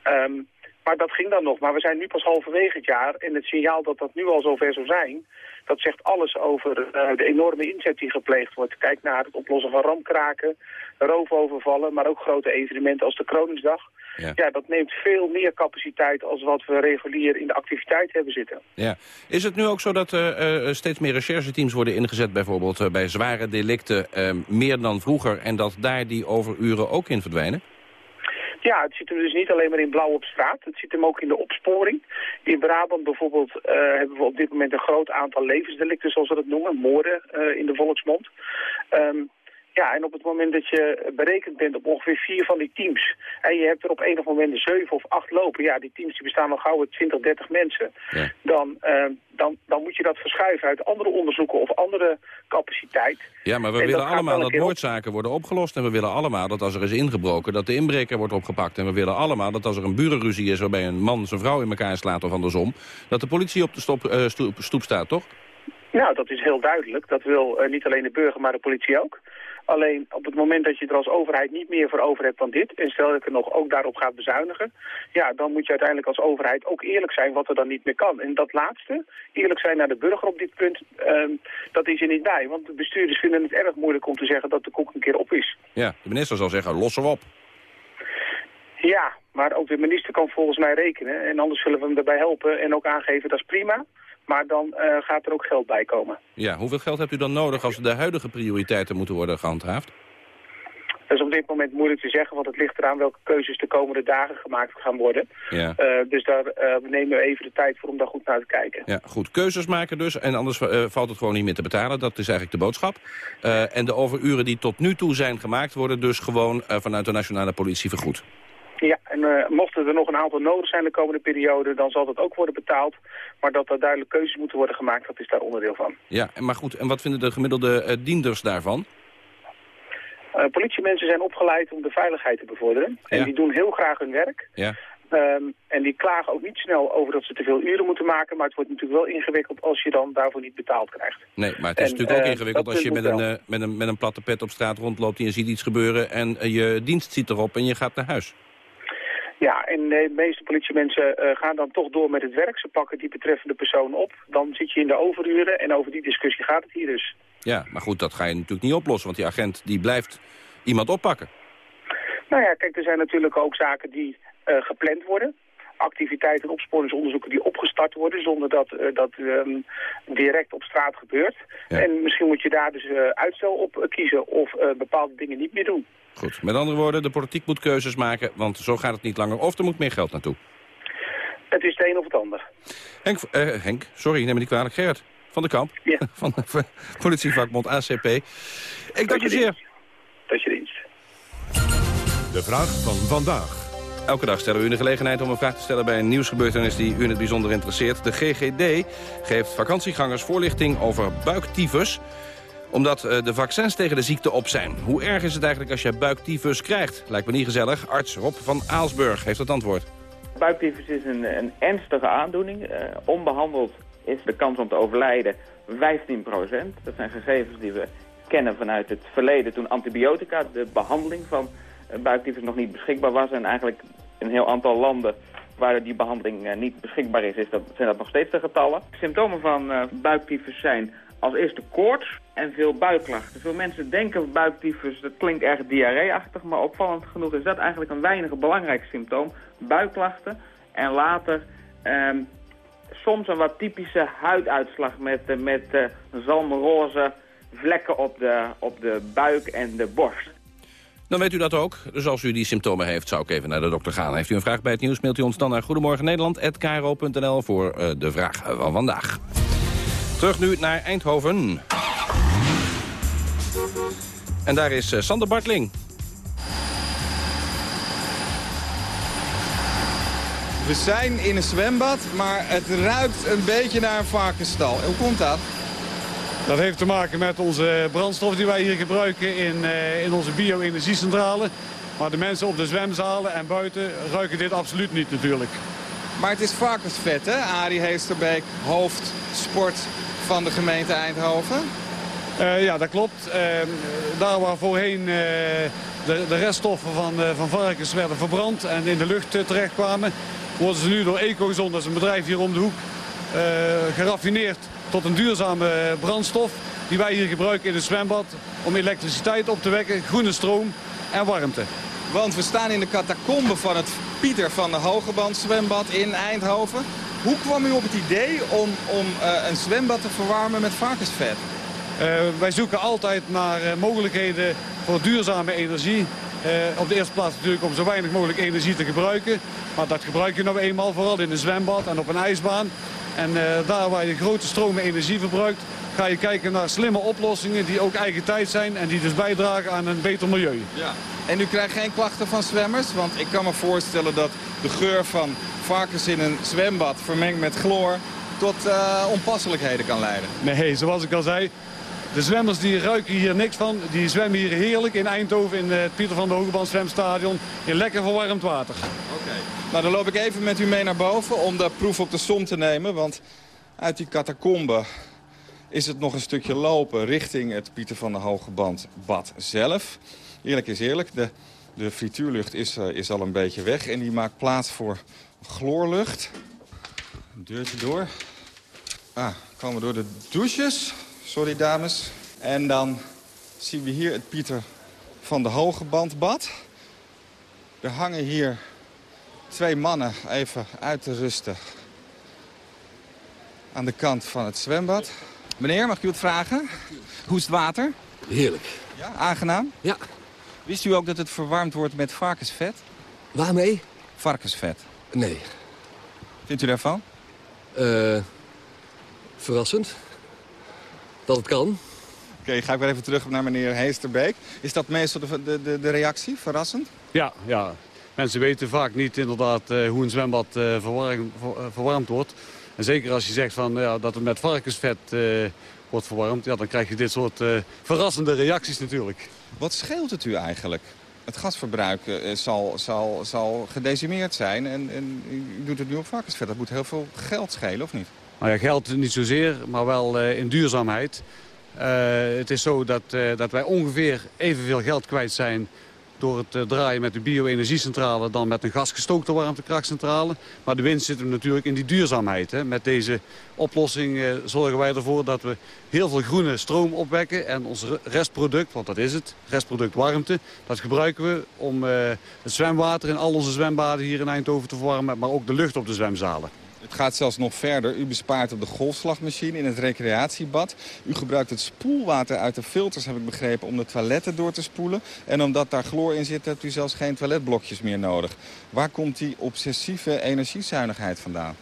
Um, maar dat ging dan nog. Maar we zijn nu pas halverwege het jaar. En het signaal dat dat nu al zover zou zijn... dat zegt alles over uh, de enorme inzet die gepleegd wordt. Kijk naar het oplossen van ramkraken, roofovervallen... maar ook grote evenementen als de Kroningsdag. Ja. ja. dat neemt veel meer capaciteit als wat we regulier in de activiteit hebben zitten. Ja. Is het nu ook zo dat uh, steeds meer rechercheteams worden ingezet... bijvoorbeeld bij zware delicten meer dan vroeger... en dat daar die overuren ook in verdwijnen? Ja, het zit hem dus niet alleen maar in blauw op straat. Het zit hem ook in de opsporing. In Brabant bijvoorbeeld uh, hebben we op dit moment een groot aantal levensdelicten, zoals we dat noemen. Moorden uh, in de volksmond. Um, ja, en op het moment dat je berekend bent op ongeveer vier van die teams... en je hebt er op enig moment zeven of acht lopen... ja, die teams die bestaan al gauw uit 20, 30 mensen... Ja. Dan, uh, dan, dan moet je dat verschuiven uit andere onderzoeken of andere capaciteit. Ja, maar we en willen allemaal dat moordzaken worden opgelost... en we willen allemaal dat als er is ingebroken... dat de inbreker wordt opgepakt. En we willen allemaal dat als er een burenruzie is... waarbij een man zijn vrouw in elkaar slaat of andersom... dat de politie op de stop, uh, stoep, stoep staat, toch? Nou, dat is heel duidelijk. Dat wil uh, niet alleen de burger, maar de politie ook. Alleen op het moment dat je er als overheid niet meer voor over hebt dan dit... en stel dat ik er nog ook daarop gaat bezuinigen... ja, dan moet je uiteindelijk als overheid ook eerlijk zijn wat er dan niet meer kan. En dat laatste, eerlijk zijn naar de burger op dit punt... Uh, dat is er niet bij. Want de bestuurders vinden het erg moeilijk om te zeggen dat de koek een keer op is. Ja, de minister zal zeggen, los hem op. Ja, maar ook de minister kan volgens mij rekenen. En anders zullen we hem daarbij helpen en ook aangeven dat is prima... Maar dan uh, gaat er ook geld bij komen. Ja, hoeveel geld hebt u dan nodig als de huidige prioriteiten moeten worden gehandhaafd? Dat is op dit moment moeilijk te zeggen, want het ligt eraan welke keuzes de komende dagen gemaakt gaan worden. Ja. Uh, dus daar uh, nemen we even de tijd voor om daar goed naar te kijken. Ja, goed. Keuzes maken dus, en anders uh, valt het gewoon niet meer te betalen. Dat is eigenlijk de boodschap. en de overuren die tot nu toe zijn gemaakt, worden dus gewoon vanuit de nationale politie vergoed. Ja, en uh, mochten er nog een aantal nodig zijn de komende periode, dan zal dat ook worden betaald. Maar dat er duidelijk keuzes moeten worden gemaakt, dat is daar onderdeel van. Ja, maar goed, en wat vinden de gemiddelde uh, dienders daarvan? Uh, politiemensen zijn opgeleid om de veiligheid te bevorderen. En Ja. die doen heel graag hun werk. Ja. Um, en die klagen ook niet snel over dat ze te veel uren moeten maken. Maar het wordt natuurlijk wel ingewikkeld als je dan daarvoor niet betaald krijgt. Nee, maar het is En, natuurlijk ook eh, ingewikkeld als je met een, eh, met, een, met een platte pet op straat rondloopt... en je ziet iets gebeuren en eh, je dienst ziet erop en je gaat naar huis. Ja, en de meeste politiemensen uh, gaan dan toch door met het werk. Ze pakken die betreffende persoon op. Dan zit je in de overuren en over die discussie gaat het hier dus. Ja, maar goed, dat ga je natuurlijk niet oplossen... want die agent die blijft iemand oppakken. Nou ja, kijk, er zijn natuurlijk ook zaken die uh, gepland worden. Activiteiten en opsporingsonderzoeken die opgestart worden zonder dat uh, dat um, direct op straat gebeurt. Ja. En misschien moet je daar dus uh, uitstel op uh, kiezen of uh, bepaalde dingen niet meer doen. Goed, met andere woorden, de politiek moet keuzes maken... want zo gaat het niet langer. Of er moet meer geld naartoe. Het is het een of het ander. Henk, uh, Henk sorry, neem me niet kwalijk. Gerrit van de Kamp, ja. van de politievakbond ACP. Ik dank u zeer. Tot je dienst. De vraag van vandaag. Elke dag stellen we u de gelegenheid om een vraag te stellen bij een nieuwsgebeurtenis die u in het bijzonder interesseert. De GGD geeft vakantiegangers voorlichting over buiktyfus omdat uh, de vaccins tegen de ziekte op zijn. Hoe erg is het eigenlijk als je buiktyfus krijgt? Lijkt me niet gezellig. Arts Rob van Aalsburg heeft het antwoord. Buiktyfus is een, een ernstige aandoening. Uh, onbehandeld is de kans om te overlijden 15% Dat zijn gegevens die we kennen vanuit het verleden toen antibiotica, de behandeling van buiktyfus nog niet beschikbaar was. En eigenlijk een heel aantal landen waar die behandeling uh, niet beschikbaar is, dat, zijn dat nog steeds de getallen. Symptomen van uh, buiktyfus zijn als eerste koorts en veel buikklachten. Veel mensen denken buiktyfus, dat klinkt erg diarreeachtig, maar opvallend genoeg is dat eigenlijk een weinig belangrijk symptoom. Buikklachten en later um, soms een wat typische huiduitslag met, uh, met uh, vlekken op de, op de buik en de borst. Dan weet u dat ook. Dus als u die symptomen heeft, zou ik even naar de dokter gaan. Heeft u een vraag bij het nieuws, mailt u ons dan naar goedemorgennederland.kro.nl voor uh, de vraag van vandaag. Terug nu naar Eindhoven. En daar is uh, Sander Bartling. We zijn in een zwembad, maar het ruikt een beetje naar een varkenstal. Hoe komt dat? Dat heeft te maken met onze brandstof die wij hier gebruiken in, uh, in onze bio-energiecentrale. Maar de mensen op de zwemzalen en buiten ruiken dit absoluut niet natuurlijk. Maar het is varkensvet, hè? Arie Heesterbeek, hoofd, sport, van de gemeente Eindhoven? Uh, ja, dat klopt. Uh, daar waar voorheen uh, de, de, reststoffen van, van varkens werden verbrand en in de lucht terechtkwamen... worden ze nu door Ecozon, dat is een bedrijf hier om de hoek, geraffineerd tot een duurzame brandstof... die wij hier gebruiken in het zwembad om elektriciteit op te wekken, groene stroom en warmte. Want we staan in de catacombe van het Pieter van de Hogeband zwembad in Eindhoven. Hoe kwam u op het idee om, om een zwembad te verwarmen met varkensvet? Uh, wij zoeken altijd naar uh, mogelijkheden voor duurzame energie. Op de eerste plaats natuurlijk om zo weinig mogelijk energie te gebruiken. Maar dat gebruik je nou eenmaal vooral in een zwembad en op een ijsbaan. En daar waar je grote stromen energie verbruikt... ga je kijken naar slimme oplossingen die ook eigen tijd zijn... en die dus bijdragen aan een beter milieu. Ja. En u krijgt geen klachten van zwemmers? Want ik kan me voorstellen dat de geur van varkens in een zwembad... vermengd met chloor tot onpasselijkheden kan leiden. Nee, zoals ik al zei, de zwemmers die ruiken hier niks van. Die zwemmen hier heerlijk in Eindhoven in het Pieter van de Hogeband zwemstadion. In lekker verwarmd water. Oké. Nou, dan loop ik even met u mee naar boven om de proef op de som te nemen. Want uit die catacombe is het nog een stukje lopen richting het Pieter van de Hogeband bad zelf. Eerlijk is eerlijk, de, de frituurlucht is, uh, is al een beetje weg. En die maakt plaats voor chloorlucht. Een deurtje door. Ah, komen we door de douches. Sorry, dames. En dan zien we hier het Pieter van de Hogebandbad. Er hangen hier twee mannen even uit te rusten aan de kant van het zwembad. Meneer, mag ik u wat vragen? Hoe is het water? Heerlijk. Ja, aangenaam? Ja. Wist u ook dat het verwarmd wordt met varkensvet? Waarmee? Varkensvet. Nee. Vindt u daarvan? Uh, verrassend dat het kan. Oké, okay, ga ik weer even terug naar meneer Heesterbeek. Is dat meestal de, de, de reactie, verrassend? Ja, ja. Mensen weten vaak niet inderdaad uh, hoe een zwembad verwarmd, ver, verwarmd wordt. En zeker als je zegt van, ja, dat het met varkensvet wordt verwarmd... Ja, dan krijg je dit soort verrassende reacties natuurlijk. Wat scheelt het u eigenlijk? Het gasverbruik zal, zal, zal gedecimeerd zijn en, en u doet het nu op varkensvet. Dat moet heel veel geld schelen, of niet? Nou ja, geld niet zozeer, maar wel in duurzaamheid. Uh, het is zo dat, uh, dat wij ongeveer evenveel geld kwijt zijn door het draaien met de bio-energiecentrale dan met een gasgestookte warmtekrachtcentrale. Maar de winst zit hem natuurlijk in die duurzaamheid. Hè. Met deze oplossing zorgen wij ervoor dat we heel veel groene stroom opwekken. En ons restproduct, want dat is het, restproduct warmte, dat gebruiken we om het zwemwater in al onze zwembaden hier in Eindhoven te verwarmen. Maar ook de lucht op de zwemzalen. Het gaat zelfs nog verder. U bespaart op de golfslagmachine in het recreatiebad. U gebruikt het spoelwater uit de filters, heb ik begrepen, om de toiletten door te spoelen. En omdat daar chloor in zit, hebt u zelfs geen toiletblokjes meer nodig. Waar komt die obsessieve energiezuinigheid vandaan?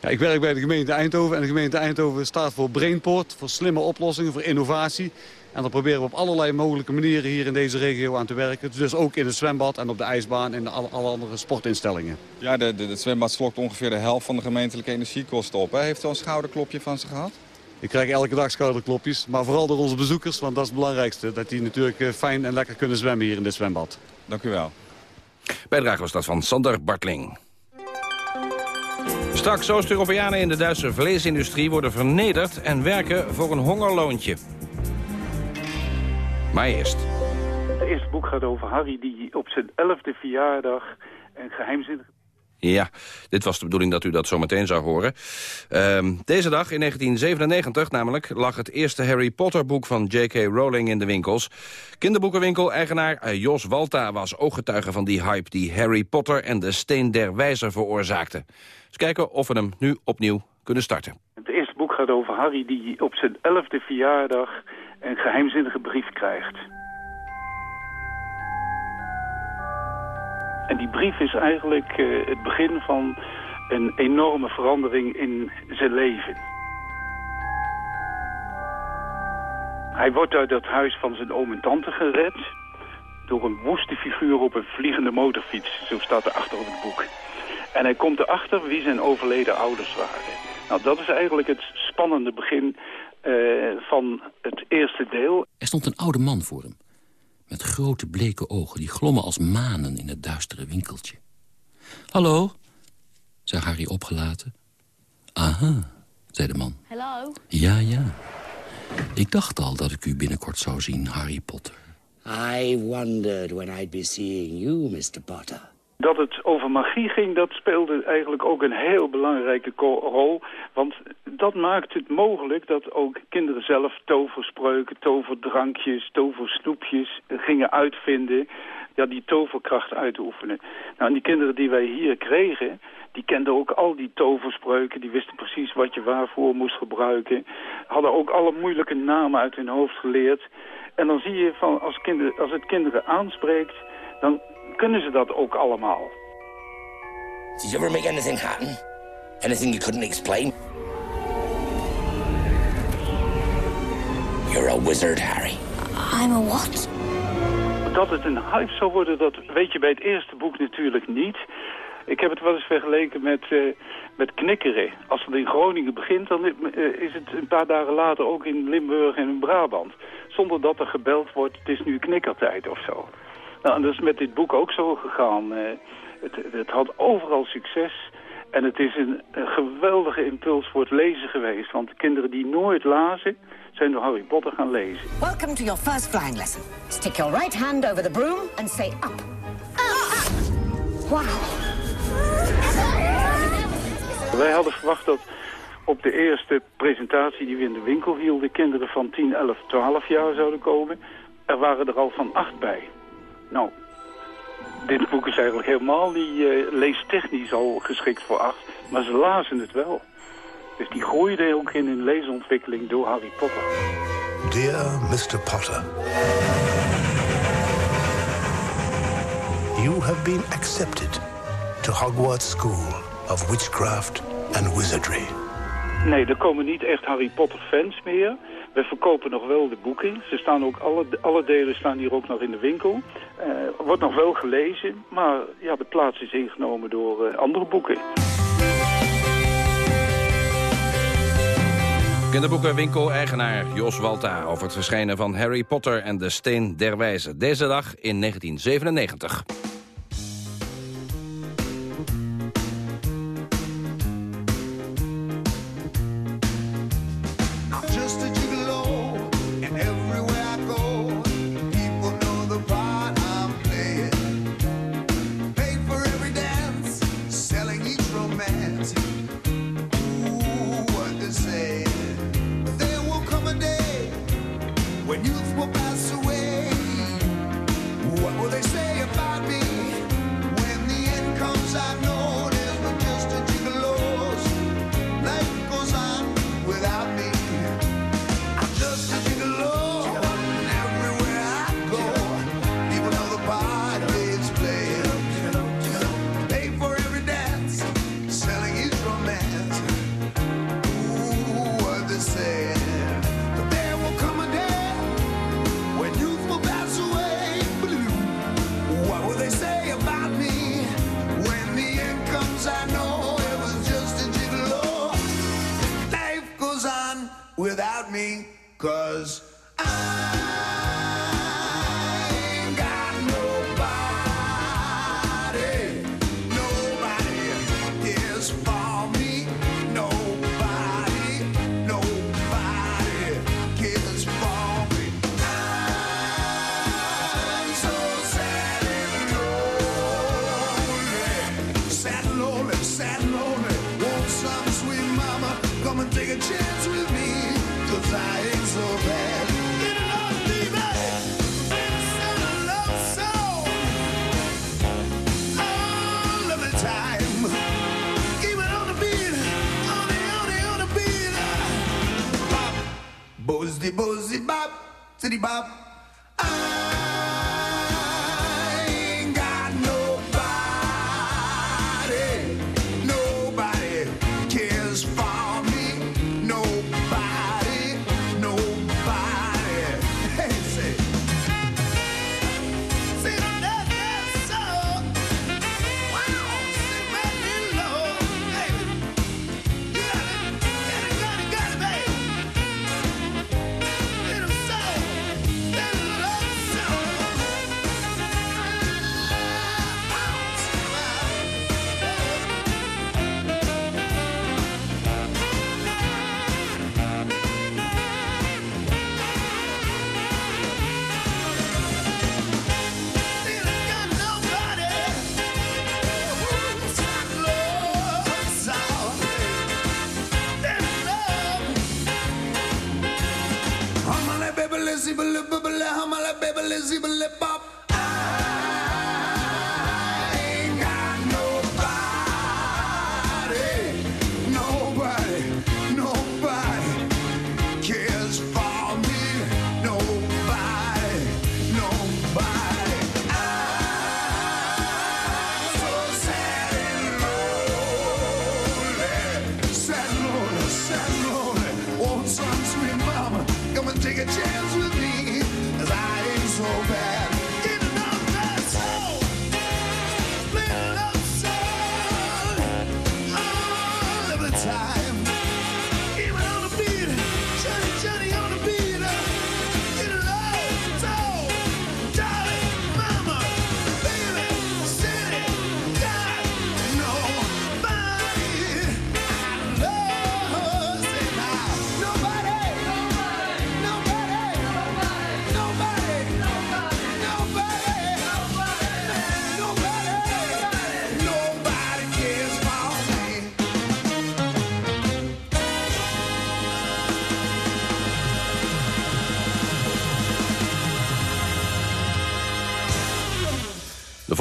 Ja, ik werk bij de gemeente Eindhoven en de gemeente Eindhoven staat voor Brainport, voor slimme oplossingen, voor innovatie. En dan proberen we op allerlei mogelijke manieren hier in deze regio aan te werken. Dus ook in het zwembad en op de ijsbaan en alle, alle andere sportinstellingen. Ja, de, de, het zwembad slokt ongeveer de helft van de gemeentelijke energiekosten op. Hè? Heeft u al een schouderklopje van ze gehad? Ik krijg elke dag schouderklopjes, maar vooral door onze bezoekers, want dat is het belangrijkste. Dat die natuurlijk eh, fijn en lekker kunnen zwemmen hier in dit zwembad. Dank u wel. Bijdrage was dat van Sander Bartling. Straks Oost-Europeanen in de Duitse vleesindustrie worden vernederd... en werken voor een hongerloontje. Maar eerst. Het eerste boek gaat over Harry die op zijn elfde verjaardag een geheimzinnig... Ja, dit was de bedoeling dat u dat zo meteen zou horen. Uh, deze dag, in 1997 namelijk, lag het eerste Harry Potter boek van J.K. Rowling in de winkels. Kinderboekenwinkel-eigenaar eh, Jos Walta was ooggetuige van die hype... die Harry Potter en de Steen der Wijzer veroorzaakte. Eens kijken of we hem nu opnieuw kunnen starten. Het eerste boek gaat over Harry die op zijn elfde verjaardag een geheimzinnige brief krijgt. En die brief is eigenlijk uh, het begin van een enorme verandering in zijn leven. Hij wordt uit dat huis van zijn oom en tante gered... door een woeste figuur op een vliegende motorfiets. Zo staat er achter op het boek. En hij komt erachter wie zijn overleden ouders waren. Nou, dat is eigenlijk het spannende begin van het eerste deel. Er stond een oude man voor hem. Met grote bleke ogen die glommen als manen in het duistere winkeltje. Hallo, zei Harry opgelaten. Aha, zei de man. Hello? Ja, ja. Ik dacht al dat ik u binnenkort zou zien, Harry Potter. I wondered when I'd be seeing you, Mr. Potter. Dat het over magie ging, dat speelde eigenlijk ook een heel belangrijke rol. Want dat maakt het mogelijk dat ook kinderen zelf toverspreuken, toverdrankjes, toversnoepjes gingen uitvinden. Ja, die toverkracht uitoefenen. Nou, en die kinderen die wij hier kregen, die kenden ook al die toverspreuken. Die wisten precies wat je waarvoor moest gebruiken. Hadden ook alle moeilijke namen uit hun hoofd geleerd. En dan zie je van als, kinderen, als het kinderen aanspreekt, dan kunnen ze dat ook allemaal. Did you ever make anything happen? Anything you couldn't explain? You're a wizard, Harry. I'm a what? Dat het een hype zou worden, dat weet je bij het eerste boek natuurlijk niet. Ik heb het wel eens vergeleken met, uh, met knikkeren. Als het in Groningen begint, dan uh, is het een paar dagen later ook in Limburg en in Brabant. Zonder dat er gebeld wordt, het is nu knikkertijd of zo. Nou, en dat is met dit boek ook zo gegaan. Uh, het, het, had overal succes. En het is een, een, geweldige impuls voor het lezen geweest. Want de kinderen die nooit lazen, zijn door Harry Potter gaan lezen. Welcome to your first flying lesson. Stick your right hand over the broom and say up. Up! Wow. Wij hadden verwacht dat op de eerste presentatie die we in de winkel hielden... kinderen van 10, 11, 12 jaar zouden komen. Er waren er al van acht bij. Nou, dit boek is eigenlijk helemaal niet uh, leestechnisch al geschikt voor acht. Maar ze lazen het wel. Dus die groeide ook in hun leesontwikkeling door Harry Potter. Dear Mr. Potter. You have been accepted to Hogwarts School of Witchcraft and Wizardry. Nee, er komen niet echt Harry Potter fans meer. We verkopen nog wel de boeken. Ze staan ook alle, alle delen staan hier ook nog in de winkel. Uh, wordt nog wel gelezen, maar ja, de plaats is ingenomen door uh, andere boeken. Kinderboekenwinkel-eigenaar Jos Walta over het verschijnen van Harry Potter en de Steen der Wijze. Deze dag in 1997.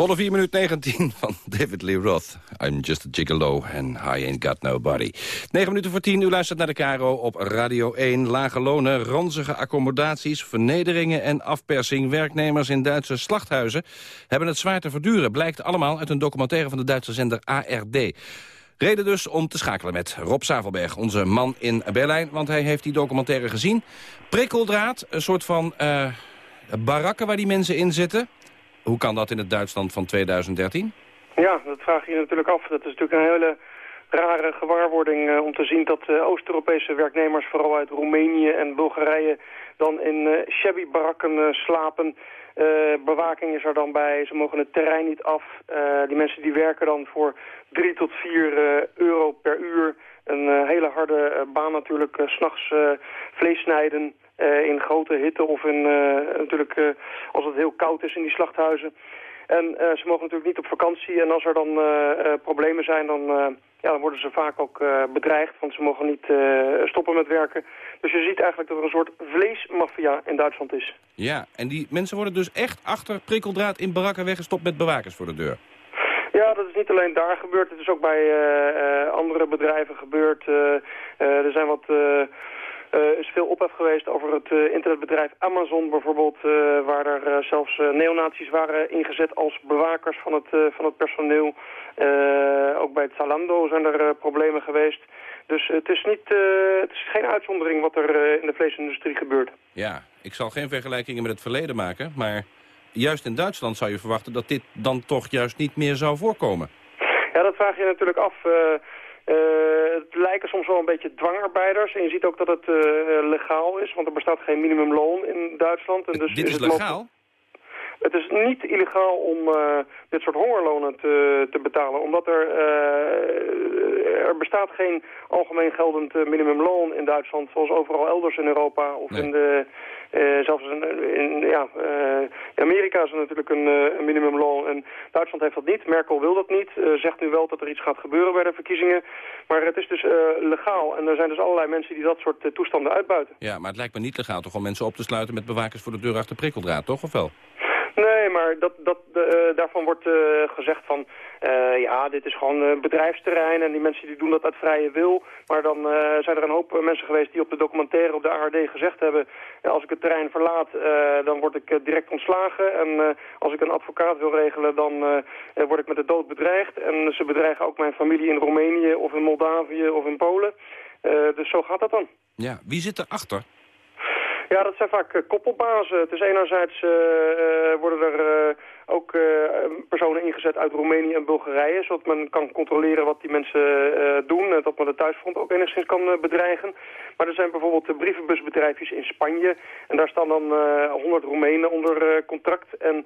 Volle 4 minuut 19 van David Lee Roth. I'm just a gigolo and I ain't got nobody. 9 minuten voor 10, u luistert naar de Caro op Radio 1. Lage lonen, ranzige accommodaties, vernederingen en afpersing. Werknemers in Duitse slachthuizen hebben het zwaar te verduren. Blijkt allemaal uit een documentaire van de Duitse zender ARD. Reden dus om te schakelen met Rob Zavelberg, onze man in Berlijn. Want hij heeft die documentaire gezien. Prikkeldraad, een soort van eh, barakken waar die mensen in zitten. Hoe kan dat in het Duitsland van 2013? Ja, dat vraag je je natuurlijk af. Dat is natuurlijk een hele rare gewaarwording eh, om te zien dat eh, Oost-Europese werknemers, vooral uit Roemenië en Bulgarije, dan in eh, shabby barakken slapen. Bewaking is er dan bij, ze mogen het terrein niet af. Die mensen die werken dan voor 3 tot 4 eh, euro per uur. Een hele harde baan natuurlijk, 's s'nachts vlees snijden eh, in grote hitte of in, eh, natuurlijk eh, als het heel koud is in die slachthuizen. En ze mogen natuurlijk niet op vakantie. En als er dan problemen zijn, dan, ja, dan worden ze vaak ook bedreigd. Want ze mogen niet stoppen met werken. Dus je ziet eigenlijk dat er een soort vleesmafia in Duitsland is. Ja, en die mensen worden dus echt achter prikkeldraad in barakken weggestopt met bewakers voor de deur. Ja, dat is niet alleen daar gebeurd. Het is ook bij andere bedrijven gebeurd. Er zijn wat... eh, eh, is veel ophef geweest over het eh, internetbedrijf Amazon bijvoorbeeld, eh, waar er zelfs neonazies waren ingezet als bewakers van het, van het personeel. Ook bij het Zalando zijn er problemen geweest. Dus het is, niet, het is geen uitzondering wat er in de vleesindustrie gebeurt. Ja, ik zal geen vergelijkingen met het verleden maken, maar juist in Duitsland zou je verwachten dat dit dan toch juist niet meer zou voorkomen. Ja, dat vraag je natuurlijk af. Het lijken soms wel een beetje dwangarbeiders. En je ziet ook dat het eh, legaal is, want er bestaat geen minimumloon in Duitsland. En dus Dit is het mogelijk- legaal? Het is niet illegaal om eh, dit soort hongerlonen te, te betalen, omdat er, eh, er bestaat geen algemeen geldend eh, minimumloon in Duitsland, zoals overal elders in Europa of in de, zelfs in, in, ja, eh, in Amerika is er natuurlijk een, een minimumloon en Duitsland heeft dat niet. Merkel wil dat niet, zegt nu wel dat er iets gaat gebeuren bij de verkiezingen, maar het is dus legaal en er zijn dus allerlei mensen die dat soort toestanden uitbuiten. Ja, maar het lijkt me niet legaal toch om mensen op te sluiten met bewakers voor de deur achter prikkeldraad, toch? Of wel? Nee, maar dat, dat, eh, daarvan wordt eh, gezegd van... eh, ja, dit is gewoon bedrijfsterrein en die mensen die doen dat uit vrije wil. Maar dan zijn er een hoop mensen geweest die op de documentaire op de ARD gezegd hebben... als ik het terrein verlaat, dan word ik direct ontslagen. En als ik een advocaat wil regelen, dan word ik met de dood bedreigd. En ze bedreigen ook mijn familie in Roemenië of in Moldavië of in Polen. Dus zo gaat dat dan. Ja, wie zit erachter? Ja, dat zijn vaak eh, koppelbazen. Is enerzijds eh, eh, worden er ook personen ingezet uit Roemenië en Bulgarije, zodat men kan controleren wat die mensen doen en dat men de thuisfront ook enigszins kan bedreigen. Maar er zijn bijvoorbeeld brievenbusbedrijfjes in Spanje en daar staan dan eh 100 Roemenen onder contract en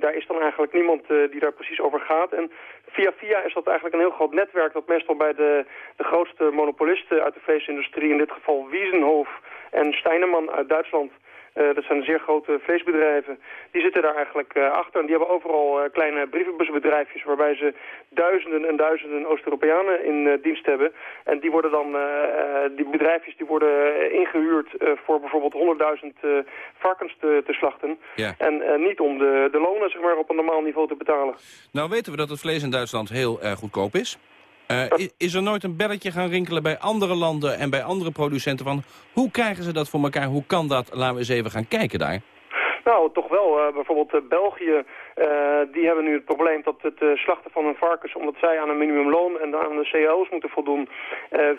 daar is dan eigenlijk niemand die daar precies over gaat. En via via is dat eigenlijk een heel groot netwerk dat meestal bij de, de grootste monopolisten uit de vleesindustrie, in dit geval Wiesenhof en Steinemann uit Duitsland, Eh, dat zijn zeer grote vleesbedrijven. Die zitten daar eigenlijk eh, achter. En die hebben overal eh, kleine brievenbusbedrijfjes waarbij ze duizenden en duizenden Oost-Europeanen in dienst hebben. En die worden dan, die bedrijfjes die worden ingehuurd voor bijvoorbeeld 100.000 varkens te, te slachten. Ja. En niet om de, de lonen zeg maar, op een normaal niveau te betalen. Nou weten we dat het vlees in Duitsland heel erg goedkoop is. Uh, is, er nooit een belletje gaan rinkelen bij andere landen en bij andere producenten van... hoe krijgen ze dat voor elkaar, hoe kan dat? Laten we eens even gaan kijken daar. Nou, toch wel. Uh, bijvoorbeeld uh, België, die hebben nu het probleem dat het slachten van hun varkens... omdat zij aan een minimumloon en aan de cao's moeten voldoen...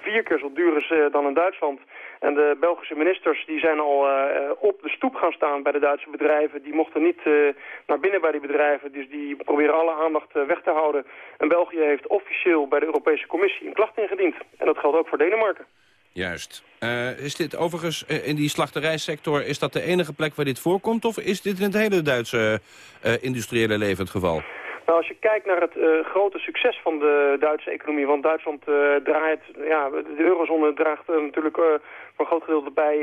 vier keer zo duur is dan in Duitsland. En de Belgische ministers die zijn al uh, op de stoep gaan staan bij de Duitse bedrijven. Die mochten niet uh, naar binnen bij die bedrijven, dus die proberen alle aandacht uh, weg te houden. En België heeft officieel bij de Europese Commissie een klacht ingediend. En dat geldt ook voor Denemarken. Juist. is dit overigens in die slachterijsector, is dat de enige plek waar dit voorkomt? Of is dit in het hele Duitse industriële leven het geval? Nou, als je kijkt naar het uh, grote succes van de Duitse economie, want Duitsland uh, draait, ja, de eurozone draagt uh, natuurlijk voor een groot gedeelte bij,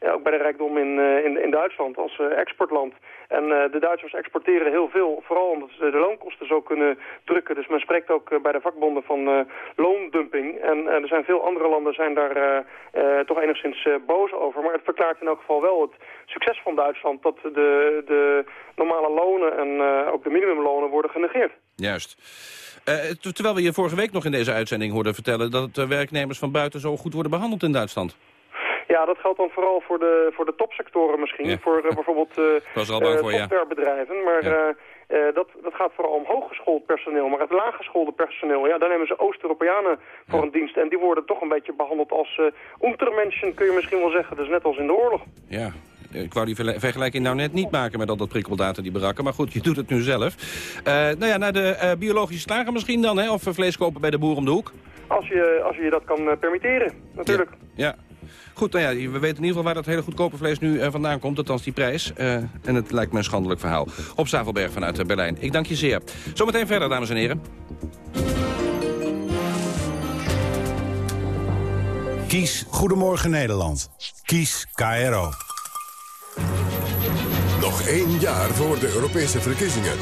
ja, ook bij de rijkdom in, in, in, Duitsland als exportland. En de Duitsers exporteren heel veel, vooral omdat ze de loonkosten zo kunnen drukken. Dus men spreekt ook bij de vakbonden van loondumping. En er zijn veel andere landen zijn daar toch enigszins boos over. Maar het verklaart in elk geval wel het succes van Duitsland dat de, de normale lonen en ook de minimumlonen worden genegeerd. Juist. Terwijl we je vorige week nog in deze uitzending hoorden vertellen... dat de werknemers van buiten zo goed worden behandeld in Duitsland. Ja, dat geldt dan vooral voor de, voor de topsectoren misschien. Voor uh, bijvoorbeeld uh, softwarebedrijven. Maar ja. dat, dat gaat vooral om hooggeschoold personeel. Maar het laaggeschoolde personeel, ja, daar nemen ze Oost-Europeanen voor een dienst. En die worden toch een beetje behandeld als untermenschen, kun je misschien wel zeggen. Dus net als in de oorlog. Ja, ik wou die vergelijking nou net niet maken met al dat prikkeldaten die barakken. Maar goed, je doet het nu zelf. Uh, nou ja, naar de uh, biologische slager misschien dan, hè? Of vlees kopen bij de boer om de hoek? Als je, als je je dat kan permitteren, natuurlijk. Ja. ja. Goed, nou ja, we weten in ieder geval waar dat hele goedkope vlees nu vandaan komt. Althans die prijs. en het lijkt me een schandelijk verhaal. Op Zavelberg vanuit Berlijn. Ik dank je zeer. Zometeen verder, dames en heren. Kies Goedemorgen Nederland. Kies KRO. Nog één jaar voor de Europese verkiezingen.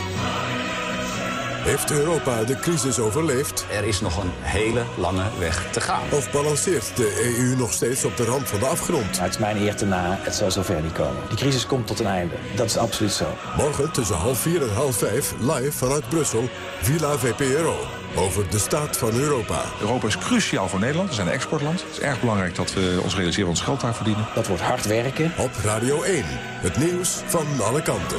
Heeft Europa de crisis overleefd? Er is nog een hele lange weg te gaan. Of balanceert de EU nog steeds op de rand van de afgrond? het is mijn eer te na, het zal zover niet komen. Die crisis komt tot een einde, dat is absoluut zo. Morgen tussen half vier en half vijf, live vanuit Brussel, Villa VPRO over de staat van Europa. Europa is cruciaal voor Nederland. We zijn een exportland. Het is erg belangrijk dat we ons realiseren ons geld daar verdienen. Dat wordt hard werken. Op Radio 1. Het nieuws van alle kanten.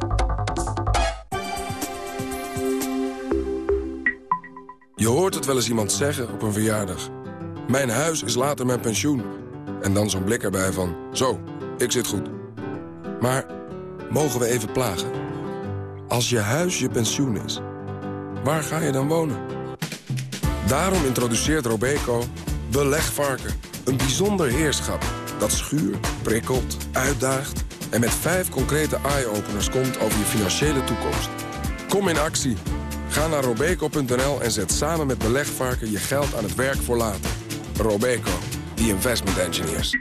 Hoort het wel eens iemand zeggen op een verjaardag. Mijn huis is later mijn pensioen. En dan zo'n blik erbij van... Zo, ik zit goed. Maar mogen we even plagen? Als je huis je pensioen is, waar ga je dan wonen? Daarom introduceert Robeco Belegvarken. Een bijzonder heerschap dat schuurt, prikkelt, uitdaagt... en met vijf concrete eye-openers komt over je financiële toekomst. Kom in actie. Ga naar robeco.nl en zet samen met Belegvarken je geld aan het werk voor later. Robeco, the investment engineers.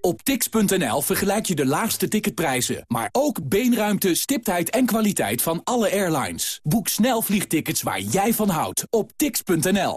Op tix.nl vergelijk je de laagste ticketprijzen, maar ook beenruimte, stiptheid en kwaliteit van alle airlines. Boek snel vliegtickets waar jij van houdt op tix.nl.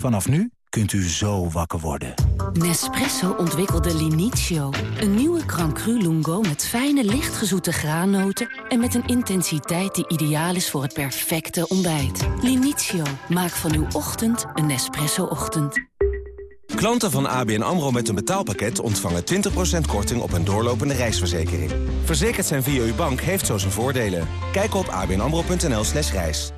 Vanaf nu kunt u zo wakker worden. Nespresso ontwikkelde Linizio. Een nieuwe Crancru Lungo met fijne, lichtgezoete graannoten... en met een intensiteit die ideaal is voor het perfecte ontbijt. Linizio, maak van uw ochtend een Nespresso-ochtend. Klanten van ABN AMRO met een betaalpakket ontvangen 20% korting op een doorlopende reisverzekering. Verzekerd zijn via uw bank heeft zo zijn voordelen. Kijk op abnamro.nl slash reis.